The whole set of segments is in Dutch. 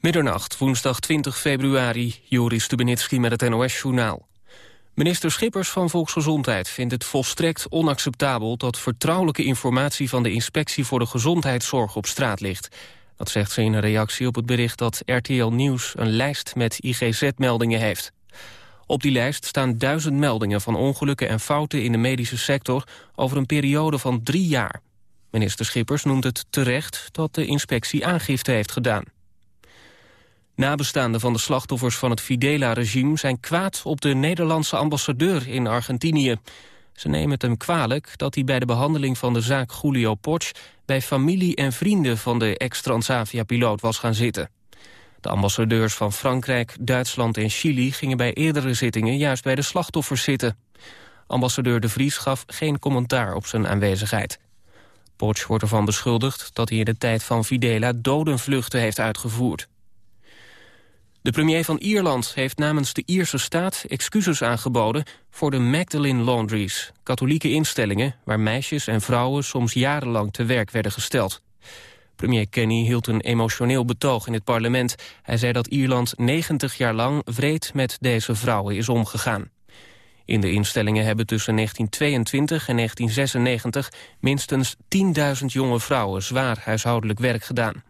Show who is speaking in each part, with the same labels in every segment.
Speaker 1: Middernacht, woensdag 20 februari, Joris Stubenitski met het NOS-journaal. Minister Schippers van Volksgezondheid vindt het volstrekt onacceptabel... dat vertrouwelijke informatie van de Inspectie voor de Gezondheidszorg op straat ligt. Dat zegt ze in een reactie op het bericht dat RTL Nieuws... een lijst met IGZ-meldingen heeft. Op die lijst staan duizend meldingen van ongelukken en fouten in de medische sector... over een periode van drie jaar. Minister Schippers noemt het terecht dat de inspectie aangifte heeft gedaan. Nabestaanden van de slachtoffers van het Fidela-regime... zijn kwaad op de Nederlandse ambassadeur in Argentinië. Ze nemen het hem kwalijk dat hij bij de behandeling van de zaak Julio Poch... bij familie en vrienden van de ex-Transavia-piloot was gaan zitten. De ambassadeurs van Frankrijk, Duitsland en Chili... gingen bij eerdere zittingen juist bij de slachtoffers zitten. Ambassadeur De Vries gaf geen commentaar op zijn aanwezigheid. Poch wordt ervan beschuldigd dat hij in de tijd van Fidela... dodenvluchten heeft uitgevoerd. De premier van Ierland heeft namens de Ierse staat excuses aangeboden voor de Magdalene Laundries, katholieke instellingen waar meisjes en vrouwen soms jarenlang te werk werden gesteld. Premier Kenny hield een emotioneel betoog in het parlement. Hij zei dat Ierland 90 jaar lang wreed met deze vrouwen is omgegaan. In de instellingen hebben tussen 1922 en 1996 minstens 10.000 jonge vrouwen zwaar huishoudelijk werk gedaan.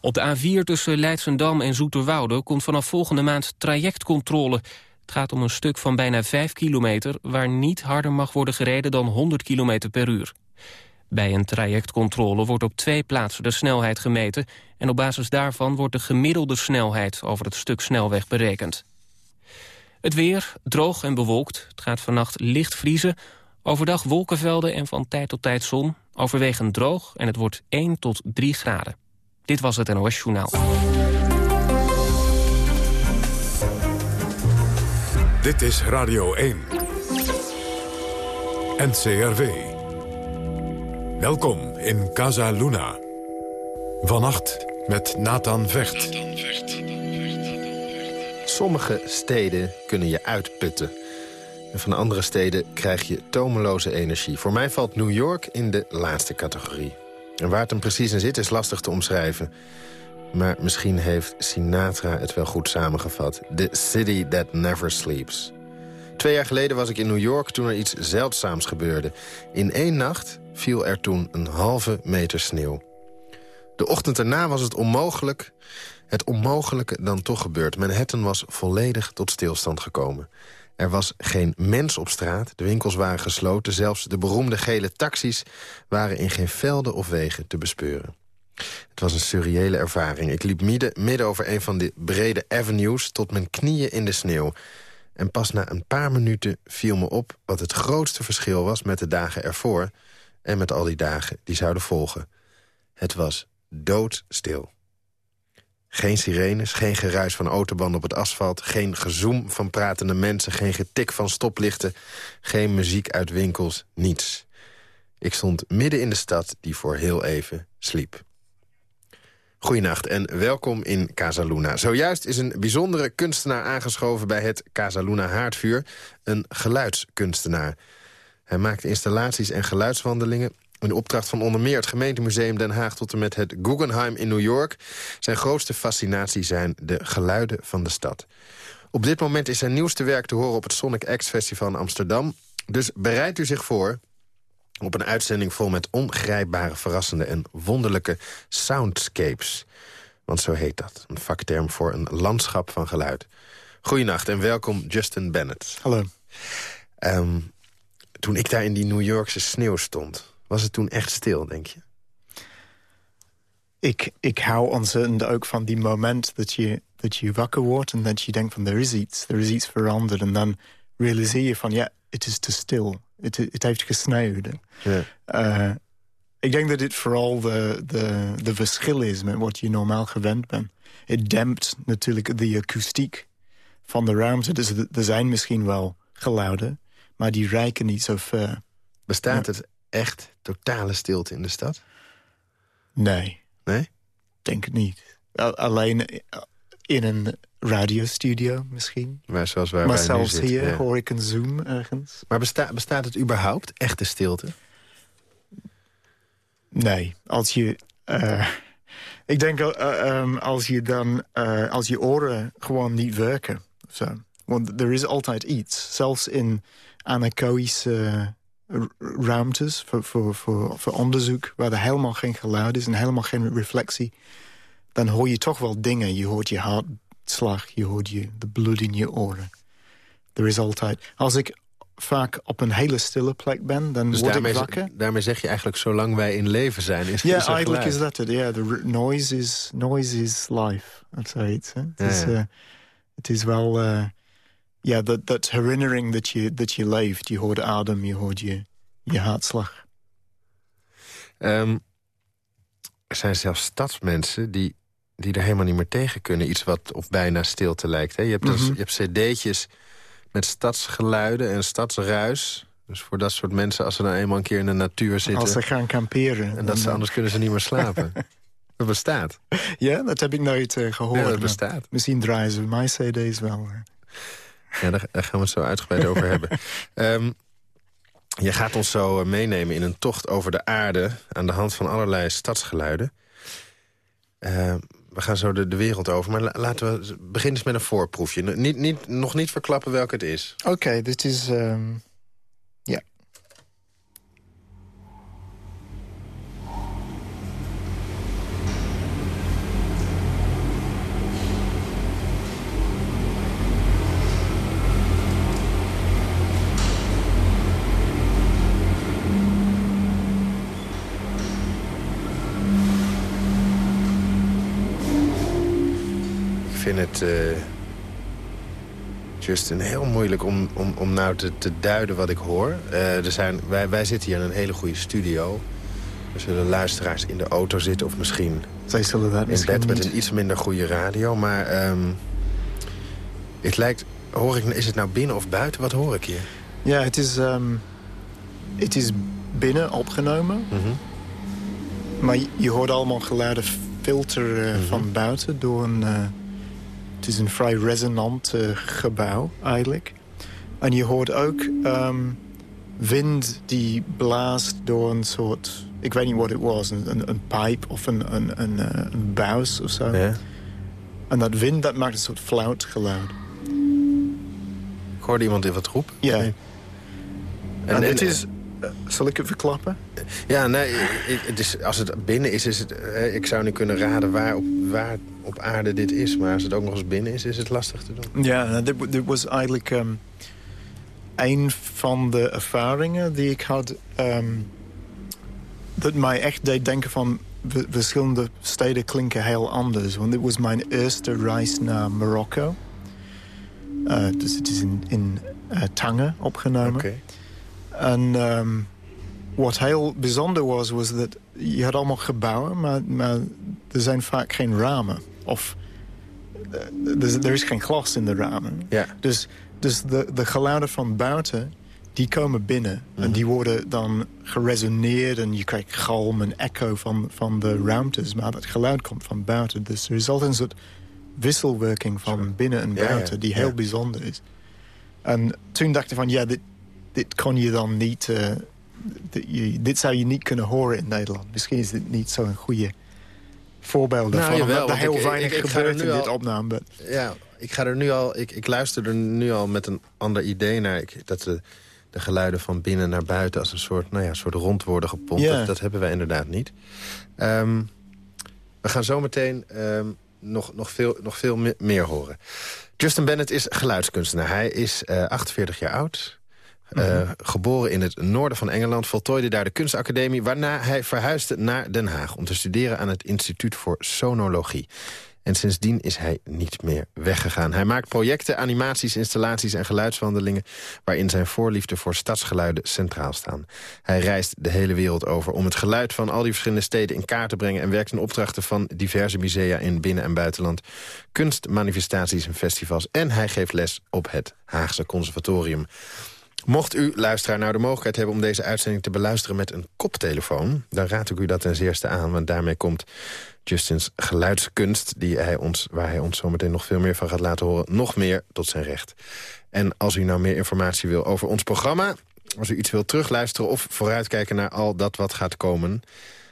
Speaker 1: Op de A4 tussen Leidsendam en Zoeterwoude komt vanaf volgende maand trajectcontrole. Het gaat om een stuk van bijna 5 kilometer waar niet harder mag worden gereden dan 100 km per uur. Bij een trajectcontrole wordt op twee plaatsen de snelheid gemeten... en op basis daarvan wordt de gemiddelde snelheid over het stuk snelweg berekend. Het weer, droog en bewolkt. Het gaat vannacht licht vriezen. Overdag wolkenvelden en van tijd tot tijd zon. Overwegend droog en het wordt 1 tot 3 graden. Dit was het NOS Journaal.
Speaker 2: Dit is Radio 1. NCRV. Welkom in Casa Luna. Vannacht met Nathan Vecht.
Speaker 3: Sommige steden kunnen je uitputten. En van andere steden krijg je tomeloze energie. Voor mij valt New York in de laatste categorie. En waar het hem precies in zit is lastig te omschrijven. Maar misschien heeft Sinatra het wel goed samengevat. The city that never sleeps. Twee jaar geleden was ik in New York toen er iets zeldzaams gebeurde. In één nacht viel er toen een halve meter sneeuw. De ochtend erna was het onmogelijk, het onmogelijke dan toch gebeurd. Manhattan was volledig tot stilstand gekomen. Er was geen mens op straat, de winkels waren gesloten... zelfs de beroemde gele taxis waren in geen velden of wegen te bespeuren. Het was een surreële ervaring. Ik liep midden, midden over een van de brede avenues... tot mijn knieën in de sneeuw. En pas na een paar minuten viel me op wat het grootste verschil was... met de dagen ervoor en met al die dagen die zouden volgen. Het was doodstil. Geen sirenes, geen geruis van autobanden op het asfalt... geen gezoem van pratende mensen, geen getik van stoplichten... geen muziek uit winkels, niets. Ik stond midden in de stad die voor heel even sliep. Goedenacht en welkom in Casa Luna. Zojuist is een bijzondere kunstenaar aangeschoven bij het Casa Luna Haardvuur. Een geluidskunstenaar. Hij maakt installaties en geluidswandelingen in opdracht van onder meer het gemeentemuseum Den Haag... tot en met het Guggenheim in New York. Zijn grootste fascinatie zijn de geluiden van de stad. Op dit moment is zijn nieuwste werk te horen op het Sonic X Festival in Amsterdam. Dus bereidt u zich voor op een uitzending vol met ongrijpbare, verrassende... en wonderlijke soundscapes. Want zo heet dat, een vakterm voor een landschap van geluid. Goedenacht en welkom Justin Bennett.
Speaker 4: Hallo.
Speaker 3: Ehm, toen ik daar in die New Yorkse sneeuw stond... Was het toen echt stil, denk je?
Speaker 4: Ik, ik hou ontzettend ook van die moment dat je, dat je wakker wordt... en dat je denkt van, er is iets, er is iets veranderd. En dan realiseer je van, ja, het is te stil. Het, het heeft gesneeuwd. Ja. Uh, ik denk dat dit vooral de, de, de verschil is met wat je normaal gewend bent. Het dempt natuurlijk de akoestiek van de ruimte. Dus er zijn misschien wel geluiden, maar die reiken niet zo ver.
Speaker 3: Bestaat het echt totale stilte in de stad?
Speaker 4: Nee.
Speaker 3: Nee?
Speaker 4: Denk het niet. Alleen eh, in een radiostudio misschien.
Speaker 3: Maar, zoals waar
Speaker 4: maar zelfs hier hoor ik een zoom ergens.
Speaker 3: Maar besta bestaat het überhaupt, echte stilte?
Speaker 4: Nee. Als je... Uh, Ik denk uh, als je dan uh, als je oren gewoon niet werken. Zo. Want er is altijd iets. Zelfs in anechoïsche ruimtes voor, voor, voor, voor onderzoek... waar er helemaal geen geluid is en helemaal geen reflectie... dan hoor je toch wel dingen. Je hoort je hartslag, je hoort je, de bloed in je oren. Er is altijd... Als ik vaak op een hele stille plek ben, dan dus word
Speaker 3: daarmee,
Speaker 4: ik wakker.
Speaker 3: Daarmee zeg je eigenlijk, zolang wij in leven zijn, is
Speaker 4: Ja, eigenlijk is dat het. Ja, de noise is, noise is life, of zoiets. Het, is, uh, het is wel... Uh, ja, dat, dat herinnering dat je, dat je leeft. Je hoort adem, je hoort je, je hartslag.
Speaker 3: Um, er zijn zelfs stadsmensen die, die er helemaal niet meer tegen kunnen. Iets wat of bijna stilte lijkt. Hè? Je, hebt dus, mm -hmm. je hebt cd'tjes met stadsgeluiden en stadsruis. Dus voor dat soort mensen, als ze nou eenmaal een keer in de natuur zitten...
Speaker 4: Als ze gaan kamperen.
Speaker 3: En dat ze, anders kunnen ze niet meer slapen. dat bestaat.
Speaker 4: Ja, dat heb ik nooit uh, gehoord.
Speaker 3: Ja, dat bestaat.
Speaker 4: Misschien draaien ze mijn cd's wel.
Speaker 3: Ja, daar, daar, gaan we het zo uitgebreid over hebben. Um, je gaat ons zo meenemen in een tocht over de aarde... aan de hand van allerlei stadsgeluiden. Uh, we gaan zo de, de wereld over, maar la, laten we beginnen eens met een voorproefje. Niet, niet, nog niet verklappen welke het is.
Speaker 4: Oké, okay, dit is... Um,
Speaker 3: het, uh, Justin, heel moeilijk om, om, om nou te, te duiden wat ik hoor. Uh, er zijn, wij, wij zitten hier in een hele goede studio. Er zullen luisteraars in de auto zitten of misschien...
Speaker 4: Zij zullen dat
Speaker 3: in bed met een iets minder goede radio. Maar um, het lijkt... Hoor ik, is het nou binnen of buiten? Wat hoor ik hier?
Speaker 4: Ja, het is, um, het is binnen opgenomen.
Speaker 3: Mm -hmm.
Speaker 4: Maar je, je hoort allemaal geluiden filter uh, mm -hmm. van buiten door een... Uh, het is een vrij resonant uh, gebouw, eigenlijk. En je hoort ook um, wind die blaast door een soort... Ik weet niet wat het was, een, een, een pijp of een, een, een, een buis of zo.
Speaker 3: Ja.
Speaker 4: En dat wind dat maakt een soort fluitgeluid.
Speaker 3: Ik hoorde iemand in wat roep.
Speaker 4: Ja. En, en, het is... Uh, zal ik het verklappen?
Speaker 3: Ja, nee, het is, als het binnen is, is het... Uh, ik zou nu kunnen raden waar op, waar op aarde dit is. Maar als het ook nog eens binnen is, is het lastig te doen.
Speaker 4: Ja, dit, dit was eigenlijk um, een van de ervaringen die ik had... Um, dat mij echt deed denken van... verschillende steden klinken heel anders. Want dit was mijn eerste reis naar Marokko. Uh, dus het is in, in uh, Tangen opgenomen.
Speaker 3: Okay.
Speaker 4: En um, wat heel bijzonder was, was dat je had allemaal gebouwen, maar, maar er zijn vaak geen ramen. Of uh, er is geen glas in de ramen.
Speaker 3: Ja.
Speaker 4: Dus, dus de, de geluiden van buiten, die komen binnen. Mm -hmm. En die worden dan geresoneerd en je krijgt galm en echo van, van de ruimtes. Maar dat geluid komt van buiten. Dus er is altijd een soort wisselwerking van binnen en buiten... Ja, ja. die heel bijzonder is. En toen dacht ik van, ja, dit, dit kon je dan niet... Uh, dit, dit, zou je niet kunnen horen in Nederland. Misschien is dit niet zo'n goede voorbeeld
Speaker 3: nou,
Speaker 4: van
Speaker 3: jawel,
Speaker 4: heel
Speaker 3: ik,
Speaker 4: weinig
Speaker 3: ik, ik
Speaker 4: gebeurt in
Speaker 3: al,
Speaker 4: dit opname.
Speaker 3: Ja, ik ga er nu al... Ik, ik luister er nu al met een ander idee naar. Ik, dat de, de geluiden van binnen naar buiten als een soort, nou ja, soort rond worden gepompt. Dat, dat, hebben wij inderdaad niet. Um, we gaan zo meteen um, nog, nog, veel, nog veel meer horen. Justin Bennett is geluidskunstenaar. Hij is uh, 48 jaar oud. Uh. Geboren in het noorden van Engeland, voltooide daar de kunstacademie... waarna hij verhuisde naar Den Haag om te studeren aan het Instituut voor Sonologie. En sindsdien is hij niet meer weggegaan. Hij maakt projecten, animaties, installaties en geluidswandelingen... waarin zijn voorliefde voor stadsgeluiden centraal staan. Hij reist de hele wereld over om het geluid van al die verschillende steden in kaart te brengen... en werkt in opdrachten van diverse musea in binnen- en buitenland... kunstmanifestaties en festivals. En hij geeft les op het Haagse Conservatorium. Mocht u, luisteraar, nou de mogelijkheid hebben om deze uitzending te beluisteren met een koptelefoon... dan raad ik u dat ten zeerste aan, want daarmee komt Justins geluidskunst... Die hij ons, waar hij ons zometeen nog veel meer van gaat laten horen, nog meer tot zijn recht. En als u nou meer informatie wil over ons programma... als u iets wilt terugluisteren of vooruitkijken naar al dat wat gaat komen...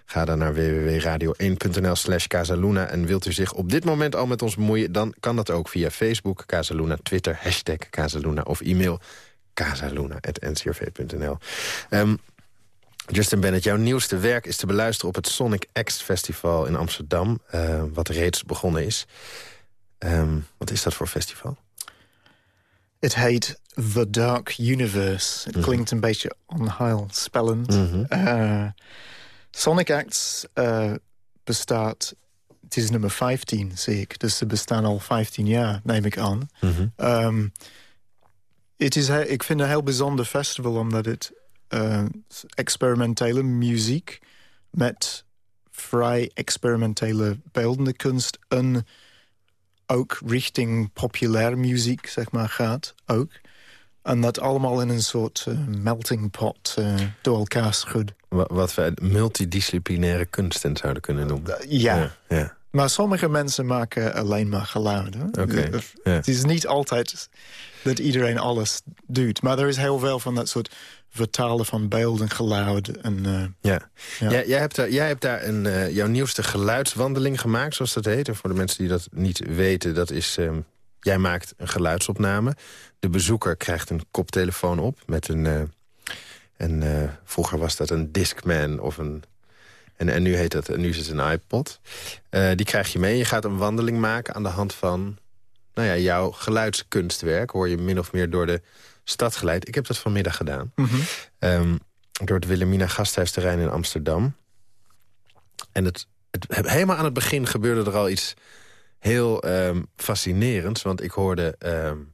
Speaker 3: Ga dan naar www.radio1.nl slash Casaluna. En wilt u zich op dit moment al met ons bemoeien... dan kan dat ook via Facebook, Casaluna, Twitter, hashtag Casaluna... of e-mail casaluna.ncrv.nl. Um, Justin Bennett, jouw nieuwste werk is te beluisteren op het Sonic X Festival in Amsterdam... Uh, wat reeds begonnen is. Um, wat is dat voor festival?
Speaker 4: Het heet The Dark Universe. Het mm -hmm. klinkt een beetje onheilspellend. Mm -hmm. uh, Sonic Acts uh, bestaat... Het is nummer 15, zie ik. Dus ze bestaan al 15 jaar, neem ik aan. Mm -hmm. um, het is, ik vind een heel bijzonder festival... omdat het uh, experimentele muziek... met vrij experimentele beeldende kunst... een ook richting populaire muziek, zeg maar, gaat. Ook. En dat allemaal in een soort uh, melting pot uh, door elkaar schud.
Speaker 3: Wat, wat wij multidisciplinaire kunsten zouden kunnen noemen.
Speaker 4: Ja. ja. ja. Maar sommige mensen maken alleen maar geluiden.
Speaker 3: Okay.
Speaker 4: Het is niet altijd dat iedereen alles doet. Maar er is heel veel van dat soort vertalen van beeld en geluid. En, uh,
Speaker 3: ja. ja. Jij, jij, hebt daar, jij hebt daar een, uh, jouw nieuwste geluidswandeling gemaakt, zoals dat heet. En voor de mensen die dat niet weten, dat is... Um, jij maakt een geluidsopname. De bezoeker krijgt een koptelefoon op met een... Uh, en vroeger was dat een Discman of een... En, en nu, heet dat, nu is het een iPod. die krijg je mee. Je gaat een wandeling maken aan de hand van... Nou ja, jouw geluidskunstwerk. Hoor je min of meer door de stad geleid. Ik heb dat vanmiddag gedaan. Mm -hmm. um, door het Wilhelmina Gasthuisterrein in Amsterdam. En het, het, helemaal aan het begin gebeurde er al iets heel um, fascinerends. Want ik hoorde um,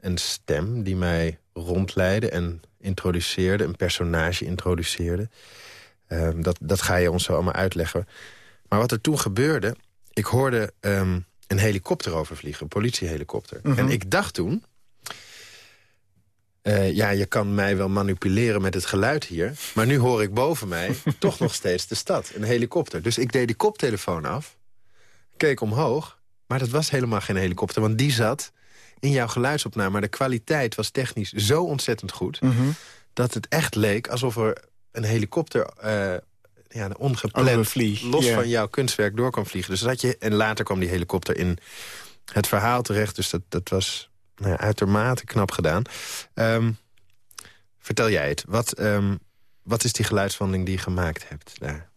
Speaker 3: een stem die mij rondleidde en introduceerde. Een personage introduceerde. dat, dat ga je ons zo allemaal uitleggen. Maar wat er toen gebeurde... Ik hoorde een helikopter overvliegen, een politiehelikopter. Mm -hmm. En ik dacht toen uh, ja, je kan mij wel manipuleren met het geluid hier. Maar nu hoor ik boven mij toch nog steeds de stad. Een helikopter. Dus ik deed die koptelefoon af. Keek omhoog. Maar dat was helemaal geen helikopter. Want die zat in jouw geluidsopname. Maar de kwaliteit was technisch zo ontzettend goed... Mm -hmm. dat het echt leek alsof er een helikopter... Uh, ja, ongepland, los yeah. van jouw kunstwerk door kan vliegen. Dus dat je, en later kwam die helikopter in het verhaal terecht. Dus dat, dat was nou ja, uitermate knap gedaan. Um, vertel jij het. Wat, um, wat is die geluidswandeling die je gemaakt hebt daar?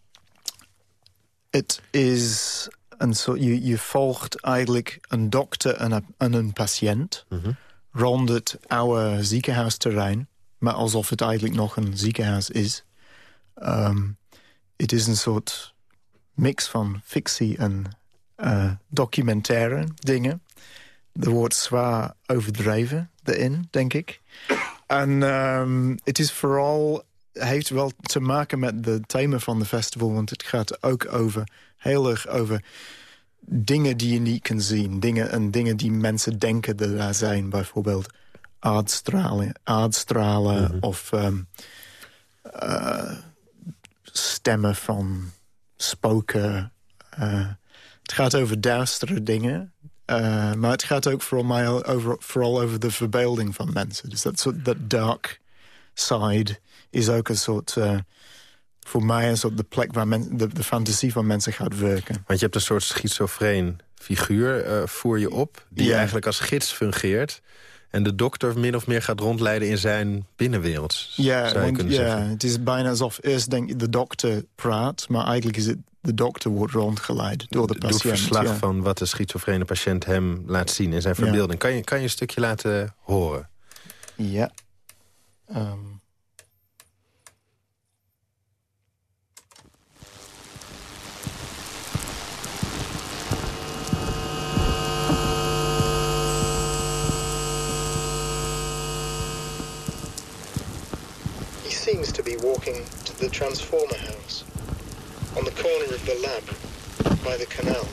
Speaker 4: Het is een soort... Je, je volgt eigenlijk een dokter en een, en een patiënt... Mm -hmm. rond het oude ziekenhuisterrein. Maar alsof het eigenlijk nog een ziekenhuis is. Um, het is een soort mix van fictie en uh, documentaire dingen er wordt zwaar overdreven erin, denk ik. En um, het is vooral heeft wel te maken met het thema van de festival. Want het gaat ook over, heel erg over dingen die je niet kan zien. Dingen, en dingen die mensen denken dat er zijn. Bijvoorbeeld aardstralen, aardstralen mm -hmm. of um, uh, stemmen van spoken. Uh, het gaat over duistere dingen uh, maar het gaat ook vooral, mij over, vooral over de verbeelding van mensen. Dus dat soort dat dark side is ook een soort... Uh, voor mij een soort de plek waar men, de, de fantasie van mensen gaat werken.
Speaker 3: Want je hebt een soort schizofreen figuur, uh, voer je op... die ja. eigenlijk als gids fungeert... en de dokter min of meer gaat rondleiden in zijn binnenwereld.
Speaker 4: Ja, want, ja het is bijna alsof eerst denk de dokter praat... maar eigenlijk is het de dokter wordt rondgeleid door de patiënt.
Speaker 3: Doet verslag ja. van wat de schizofrene patiënt hem laat zien in zijn verbeelding. Ja. Kan, je, kan je een stukje laten horen?
Speaker 4: Ja. Um. Seems to be walking to the transformer house. on the corner of the lab by the canal.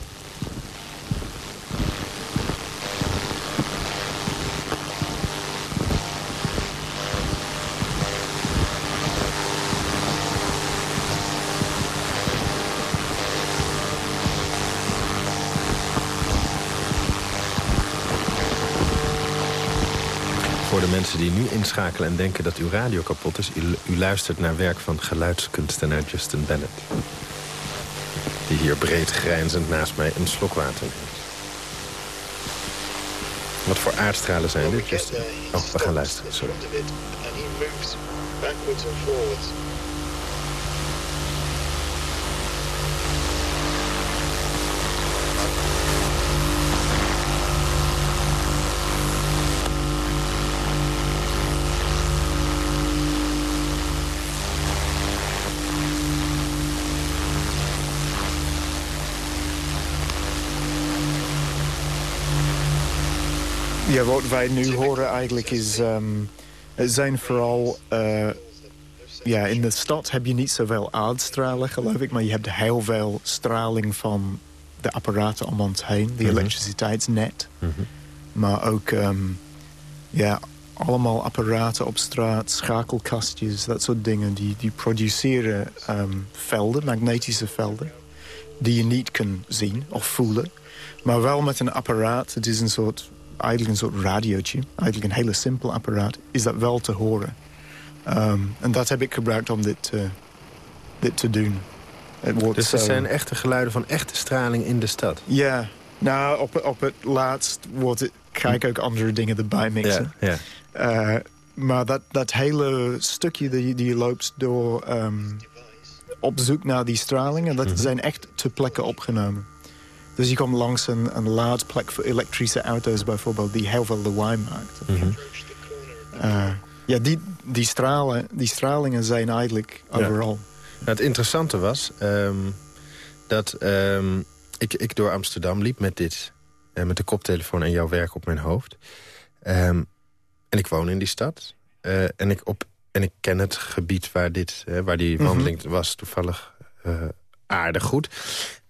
Speaker 3: Mensen die nu inschakelen en denken dat uw radio kapot is... u, u luistert naar werk van geluidskunstenaar Justin Bennett. Die hier breed grijnzend naast mij een slok water neemt. Wat voor aardstralen zijn dit? Oh, we gaan luisteren, sorry.
Speaker 4: Ja, wat wij nu horen eigenlijk is... Um, het zijn vooral... Uh, ja, in de stad heb je niet zoveel aardstralen, geloof ik. Maar je hebt heel veel straling van de apparaten om ons heen. De mhm. elektriciteitsnet. Mm Maar ook... Um, ja, allemaal apparaten op straat, schakelkastjes, dat soort dingen. Die, die produceren um, velden, magnetische velden. Die je niet kunt zien of voelen. Maar wel met een apparaat. Het is een soort eigenlijk een soort radiootje. Eigenlijk een hele simpel apparaat. Is dat wel te horen. Ehm, en dat heb ik gebruikt om dit, uh, dit te doen.
Speaker 3: Het wordt dus er zijn echte geluiden van echte straling in de stad?
Speaker 4: Ja. Nou, op, op het laatst wordt het, ga ik ook andere dingen erbij mixen. Ja, ja. Uh, maar dat, dat hele stukje die, die loopt door... Um, op zoek naar die stralingen... dat mm zijn echt te plekken opgenomen. Dus je komt langs een, een laadplek voor elektrische auto's bijvoorbeeld... die heel veel lawaai maakt. Mhm. Eh, ja, die, die, stralen, die stralingen zijn eigenlijk overal.
Speaker 3: Nou, het interessante was ehm, dat ehm, ik, ik door Amsterdam liep met dit... Uh, met de koptelefoon en jouw werk op mijn hoofd. Ehm, en ik woon in die stad. Uh, en, ik op, en ik ken het gebied waar, dit, waar die mhm. wandeling was toevallig aardig goed.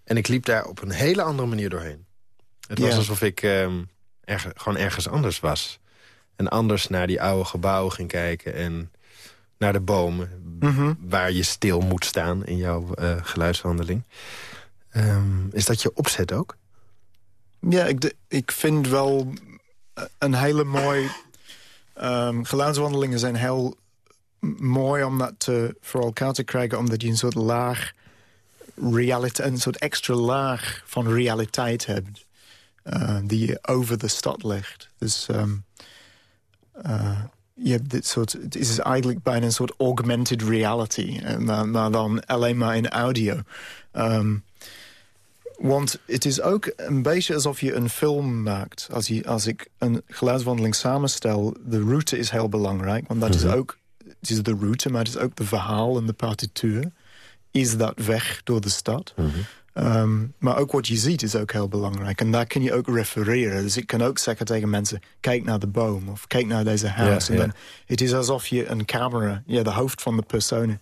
Speaker 3: En ik liep daar op een hele andere manier doorheen. Het was alsof ik um, gewoon ergens anders was. En anders naar die oude gebouwen ging kijken. En naar de bomen. Mhm. Waar je stil moet staan in jouw uh, geluidswandeling. Ehm, is dat je opzet ook?
Speaker 4: Ja, ik, ik vind wel een hele mooi... Um, geluidswandelingen zijn heel mooi om dat te, voor elkaar te krijgen... omdat je een soort laag realiteit, een soort extra laag van realiteit hebt. Uh, die je over de stad legt. Dus um, uh, je hebt dit soort, het is eigenlijk bijna een soort augmented reality. Eh, maar, maar dan alleen maar in audio. Um, want het is ook een beetje alsof je een film maakt. Als, je, als ik een geluidswandeling samenstel, de route is heel belangrijk. Want dat is mhm. ook, het is de route, maar het is ook de verhaal en de partituur is dat weg door de stad. Mhm. Ehm, maar ook wat je ziet is ook heel belangrijk. En daar kun je ook refereren. Dus ik kan ook zeggen tegen mensen... kijk naar de boom of kijk naar deze huis. en dan, het is alsof je een camera... Ja, de hoofd van de persoon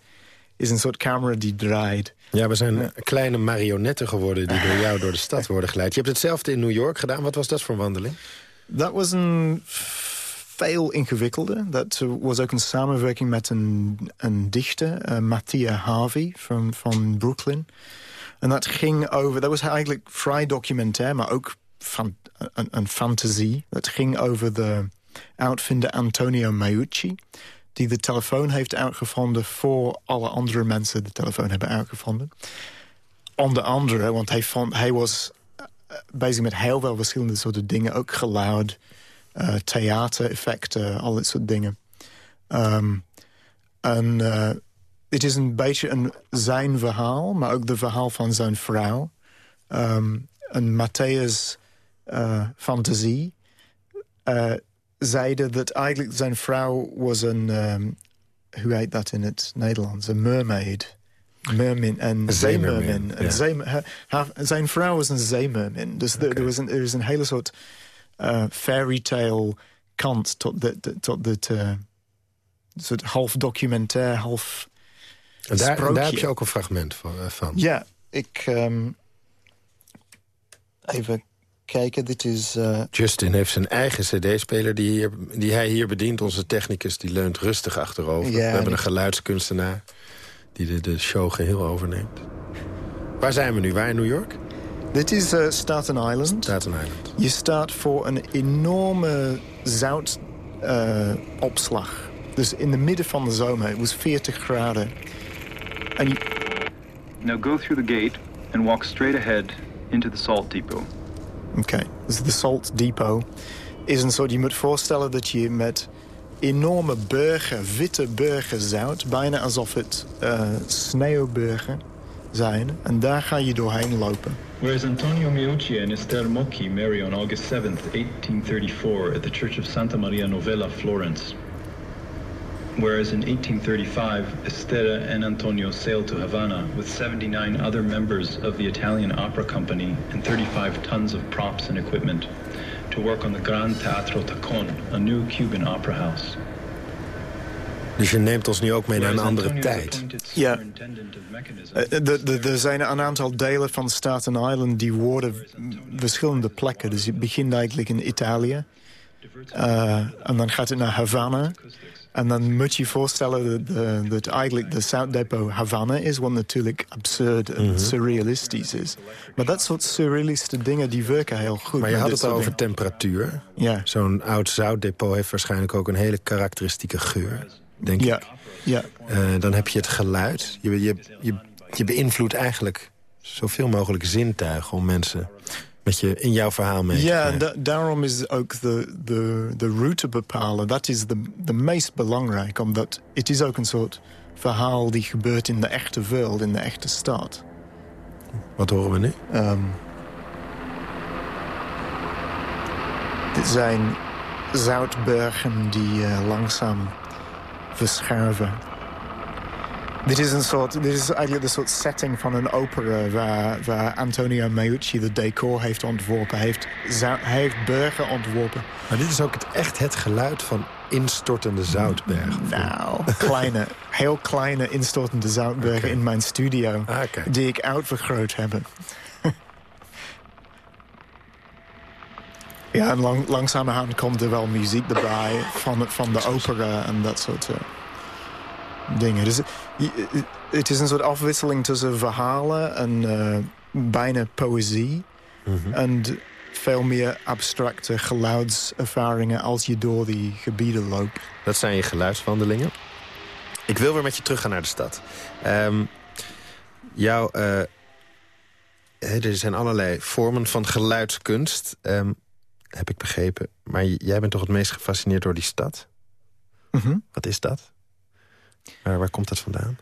Speaker 4: is een soort camera die draait.
Speaker 3: Ja, we zijn kleine marionetten geworden... die door jou door de stad worden geleid. Je hebt hetzelfde in New York gedaan. Wat was dat voor wandeling?
Speaker 4: Dat was een veel ingewikkelder. Dat was ook een samenwerking met een, dichter, uh, Mattia Harvey van, van Brooklyn. En dat ging over, dat was eigenlijk vrij documentair, maar ook van, een, fantasie. Dat ging over de uitvinder Antonio Meucci die de telefoon heeft uitgevonden... voor alle andere mensen de telefoon hebben uitgevonden. Onder andere, want hij, hij was eh, bezig met heel veel verschillende soorten dingen. Ook geluid, uh, theatereffecten, al dat soort dingen. Um, en uh, het is een beetje een zijn verhaal, maar ook de verhaal van zijn vrouw. Um, een Matthäus uh, fantasie. Zeide dat eigenlijk zijn vrouw was een... Um, hoe heet dat in het Nederlands? Een mermaid. Mermin en zeemermin. Ja. zijn vrouw was een zeemermin. Dus okay. er, was een, er is een hele soort uh, fairy tale kant tot, de, tot dit uh, soort half documentair, half
Speaker 3: en daar, en daar heb je ook een fragment van. Van.
Speaker 4: Ja, ik... Um, even kijken, dit is... Uh...
Speaker 3: Justin heeft zijn eigen cd-speler die, hier, die hij hier bedient. Onze technicus die leunt rustig achterover. Ja, We hebben een geluidskunstenaar die de, de show geheel overneemt. Waar zijn we nu? Waar in New York?
Speaker 4: Dit is uh, Staten Island.
Speaker 3: Staten Island.
Speaker 4: Je staat voor een enorme zoutopslag. Uh, dus in de midden van de zomer, het was 40 graden.
Speaker 5: And you... Now go through the gate and walk straight ahead into the salt depot.
Speaker 4: Oké, okay. dus de Salt Depot is een soort... Je moet voorstellen dat je met enorme bergen, witte bergen zout... bijna alsof het uh, sneeuwbergen zijn. En daar ga je doorheen lopen.
Speaker 5: Whereas Antonio Meucci and Esther Mocchi marry on August 7th, 1834... at the Church of Santa Maria Novella, Florence... Whereas in 1835, Estera and Antonio sailed to Havana with 79 other members of the Italian Opera Company and 35 tons of props and equipment to work on the Gran Teatro Tacon, a new Cuban opera house.
Speaker 3: Dus je neemt ons nu ook mee naar een andere tijd.
Speaker 4: Ja. Eh, er zijn een aantal delen van Staten Island die worden verschillende plekken. Dus het begint eigenlijk in Italië. Uh, en dan gaat het naar Havana. En dan moet je je voorstellen dat, dat eigenlijk de Depot Havana is... wat natuurlijk absurd en mhm. surrealistisch is. Maar dat soort surrealistische dingen die werken heel goed.
Speaker 3: Maar je had het al over temperatuur.
Speaker 4: Ja.
Speaker 3: Zo'n oud zoutdepot heeft waarschijnlijk ook een hele karakteristieke geur, denk
Speaker 4: ja.
Speaker 3: ik.
Speaker 4: Ja.
Speaker 3: Uh, dan heb je het geluid. Je, je, je, je beïnvloedt eigenlijk zoveel mogelijk zintuigen om mensen met je in jouw verhaal mee.
Speaker 4: Ja, da daarom is ook de, de, de route bepalen. Dat is de, de meest belangrijk. Omdat het is ook een soort verhaal die gebeurt in de echte wereld, in de echte stad.
Speaker 3: Wat horen we nu? Um,
Speaker 4: dit zijn zoutbergen die uh, langzaam verschuiven. Dit is, een soort, dit is eigenlijk de soort setting van een opera... waar, waar Antonio Meucci de decor heeft ontworpen. Hij heeft, hij heeft bergen ontworpen.
Speaker 3: Maar dit is ook het, echt het geluid van instortende zoutbergen?
Speaker 4: Nou, kleine, heel kleine instortende zoutbergen in mijn studio...
Speaker 3: Ah,
Speaker 4: die ik uitvergroot heb. Ja, en lang, langzamerhand komt er wel muziek erbij van, van de opera en dat soort... Uh, dingen. Dus het is een soort afwisseling tussen verhalen en uh, bijna poëzie. Mhm. En veel meer abstracte geluidservaringen als je door die gebieden loopt.
Speaker 3: Dat zijn je geluidswandelingen. Ik wil weer met je teruggaan naar de stad. Um, jouw, uh, er zijn allerlei vormen van geluidskunst, um, heb ik begrepen. Maar jij bent toch het meest gefascineerd door die stad?
Speaker 4: Mhm.
Speaker 3: Wat is dat? Maar waar komt dat vandaan?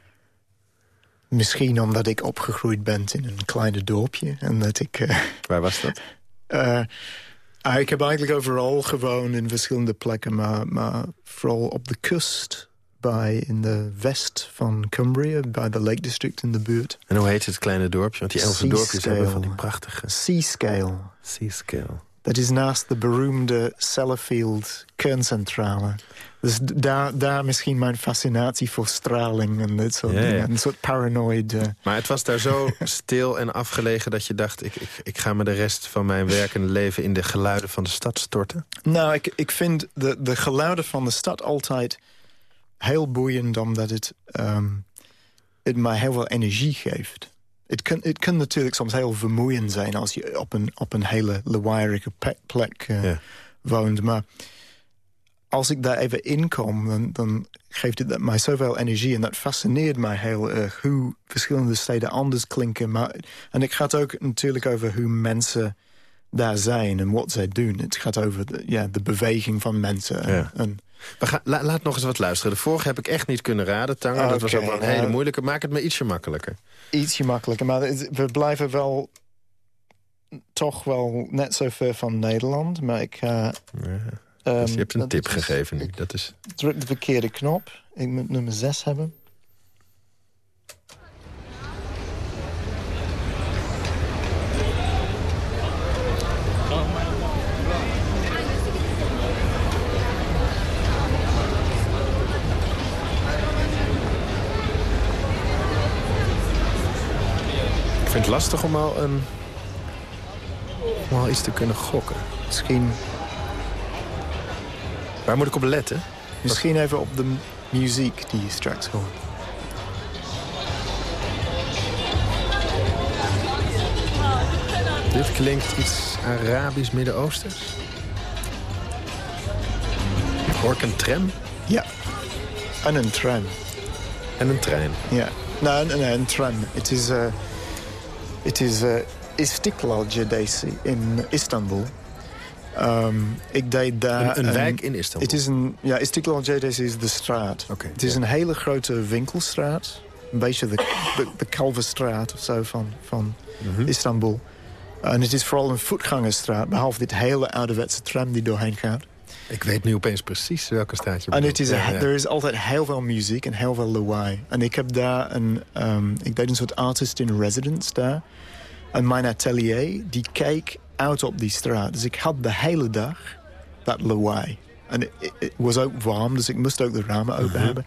Speaker 4: Misschien omdat ik opgegroeid ben in een kleine dorpje. En dat ik, uh,
Speaker 3: waar was dat?
Speaker 4: Uh, ik heb eigenlijk overal gewoond in verschillende plekken. Maar, maar vooral op de kust. Bij, in de west van Cumbria, bij de Lake District in de buurt.
Speaker 3: En hoe heet het kleine dorpje? Want die Engelse dorpjes hebben van die prachtige...
Speaker 4: Seascale.
Speaker 3: Seascale.
Speaker 4: Dat is naast de beroemde Sellafield kerncentrale. Dus daar, daar misschien mijn fascinatie voor straling en dit soort dingen. Een soort paranoid... Uh...
Speaker 3: Maar het was daar zo stil en afgelegen dat je dacht... Ik, ik, ik ga me de rest van mijn werkende leven in de geluiden van de stad storten?
Speaker 4: Nou, ik, ik vind de, de geluiden van de stad altijd heel boeiend... omdat het, um, het mij heel veel energie geeft. Het kan, het kan natuurlijk soms heel vermoeiend zijn... als je op een, op een hele lawaaierige plek uh, woont. Maar als ik daar even inkom, dan, dan geeft het mij zoveel energie. En dat fascineert mij heel erg, hoe verschillende steden anders klinken. Maar, en het gaat ook natuurlijk over hoe mensen daar zijn en wat zij doen. Het gaat over de, ja, de beweging van mensen.
Speaker 3: Ja.
Speaker 4: En,
Speaker 3: we gaan, laat nog eens wat luisteren. De vorige heb ik echt niet kunnen raden, Tanger. dat was ook wel een hele moeilijke. Maak het me ietsje makkelijker.
Speaker 4: Ietsje makkelijker, maar we blijven wel toch wel net zo ver van Nederland. Maar ik.
Speaker 3: Ja. Um, dus je hebt een tip gegeven nu. Dat is...
Speaker 4: Druk de verkeerde knop. Ik moet nummer 6 hebben.
Speaker 3: Vind het lastig om al, een, om al iets te kunnen gokken.
Speaker 4: Misschien
Speaker 3: Waar moet ik op letten?
Speaker 4: Misschien even op de muziek die je straks hoort.
Speaker 3: Dit klinkt iets Arabisch Midden-Oosters. Hoor ik een tram?
Speaker 4: Ja, en een tram.
Speaker 3: En een trein?
Speaker 4: Ja, nou, nee, een tram. Het is... Uh, Het is uh, Istiklal Caddesi in Istanbul. Um, ik deed daar...
Speaker 3: Een, een wijk in Istanbul?
Speaker 4: Het is een, ja, Istiklal Caddesi is de straat.
Speaker 3: Okay,
Speaker 4: het is een hele grote winkelstraat. Een beetje de, de, de Kalverstraat of zo van, van mm -hmm. Istanbul. En het is vooral een voetgangersstraat, behalve dit hele ouderwetse tram die doorheen gaat.
Speaker 3: Ik weet nu opeens precies welke straat je
Speaker 4: En het is ja, ja. er is altijd heel veel muziek en heel veel lawaai. En ik heb daar een... Um, ik deed een soort artist in residence daar. En mijn atelier, die keek uit op die straat. Dus ik had de hele dag dat lawaai. En het was ook warm, dus ik moest ook de ramen open -hmm. hebben.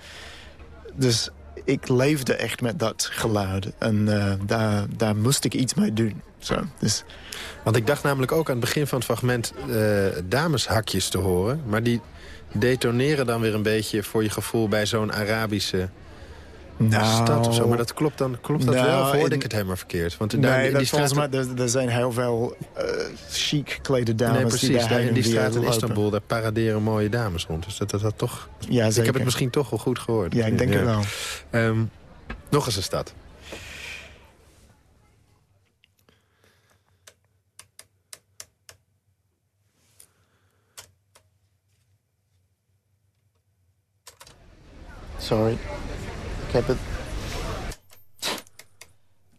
Speaker 4: Dus ik leefde echt met dat geluid. En uh, daar, daar moest ik iets mee doen. Zo, dus...
Speaker 3: Want ik dacht namelijk ook aan het begin van het fragment uh, dameshakjes te horen. Maar die detoneren dan weer een beetje voor je gevoel bij zo'n Arabische nou, stad of zo. Maar dat klopt dan klopt dat nou, wel of hoorde in, ik het helemaal verkeerd?
Speaker 4: Want nee, daar, in die straat... volgens mij, er, er, zijn heel veel uh, chic geklede dames nee, precies,
Speaker 3: die
Speaker 4: daar
Speaker 3: in die straat in Istanbul, daar paraderen mooie dames rond. Dus dat, dat, dat toch...
Speaker 4: Ja, zeker.
Speaker 3: Ik heb het misschien toch wel goed gehoord.
Speaker 4: Ja, ik denk
Speaker 3: ja.
Speaker 4: het wel.
Speaker 3: Um, nog eens een stad.
Speaker 4: Sorry. Ik heb het...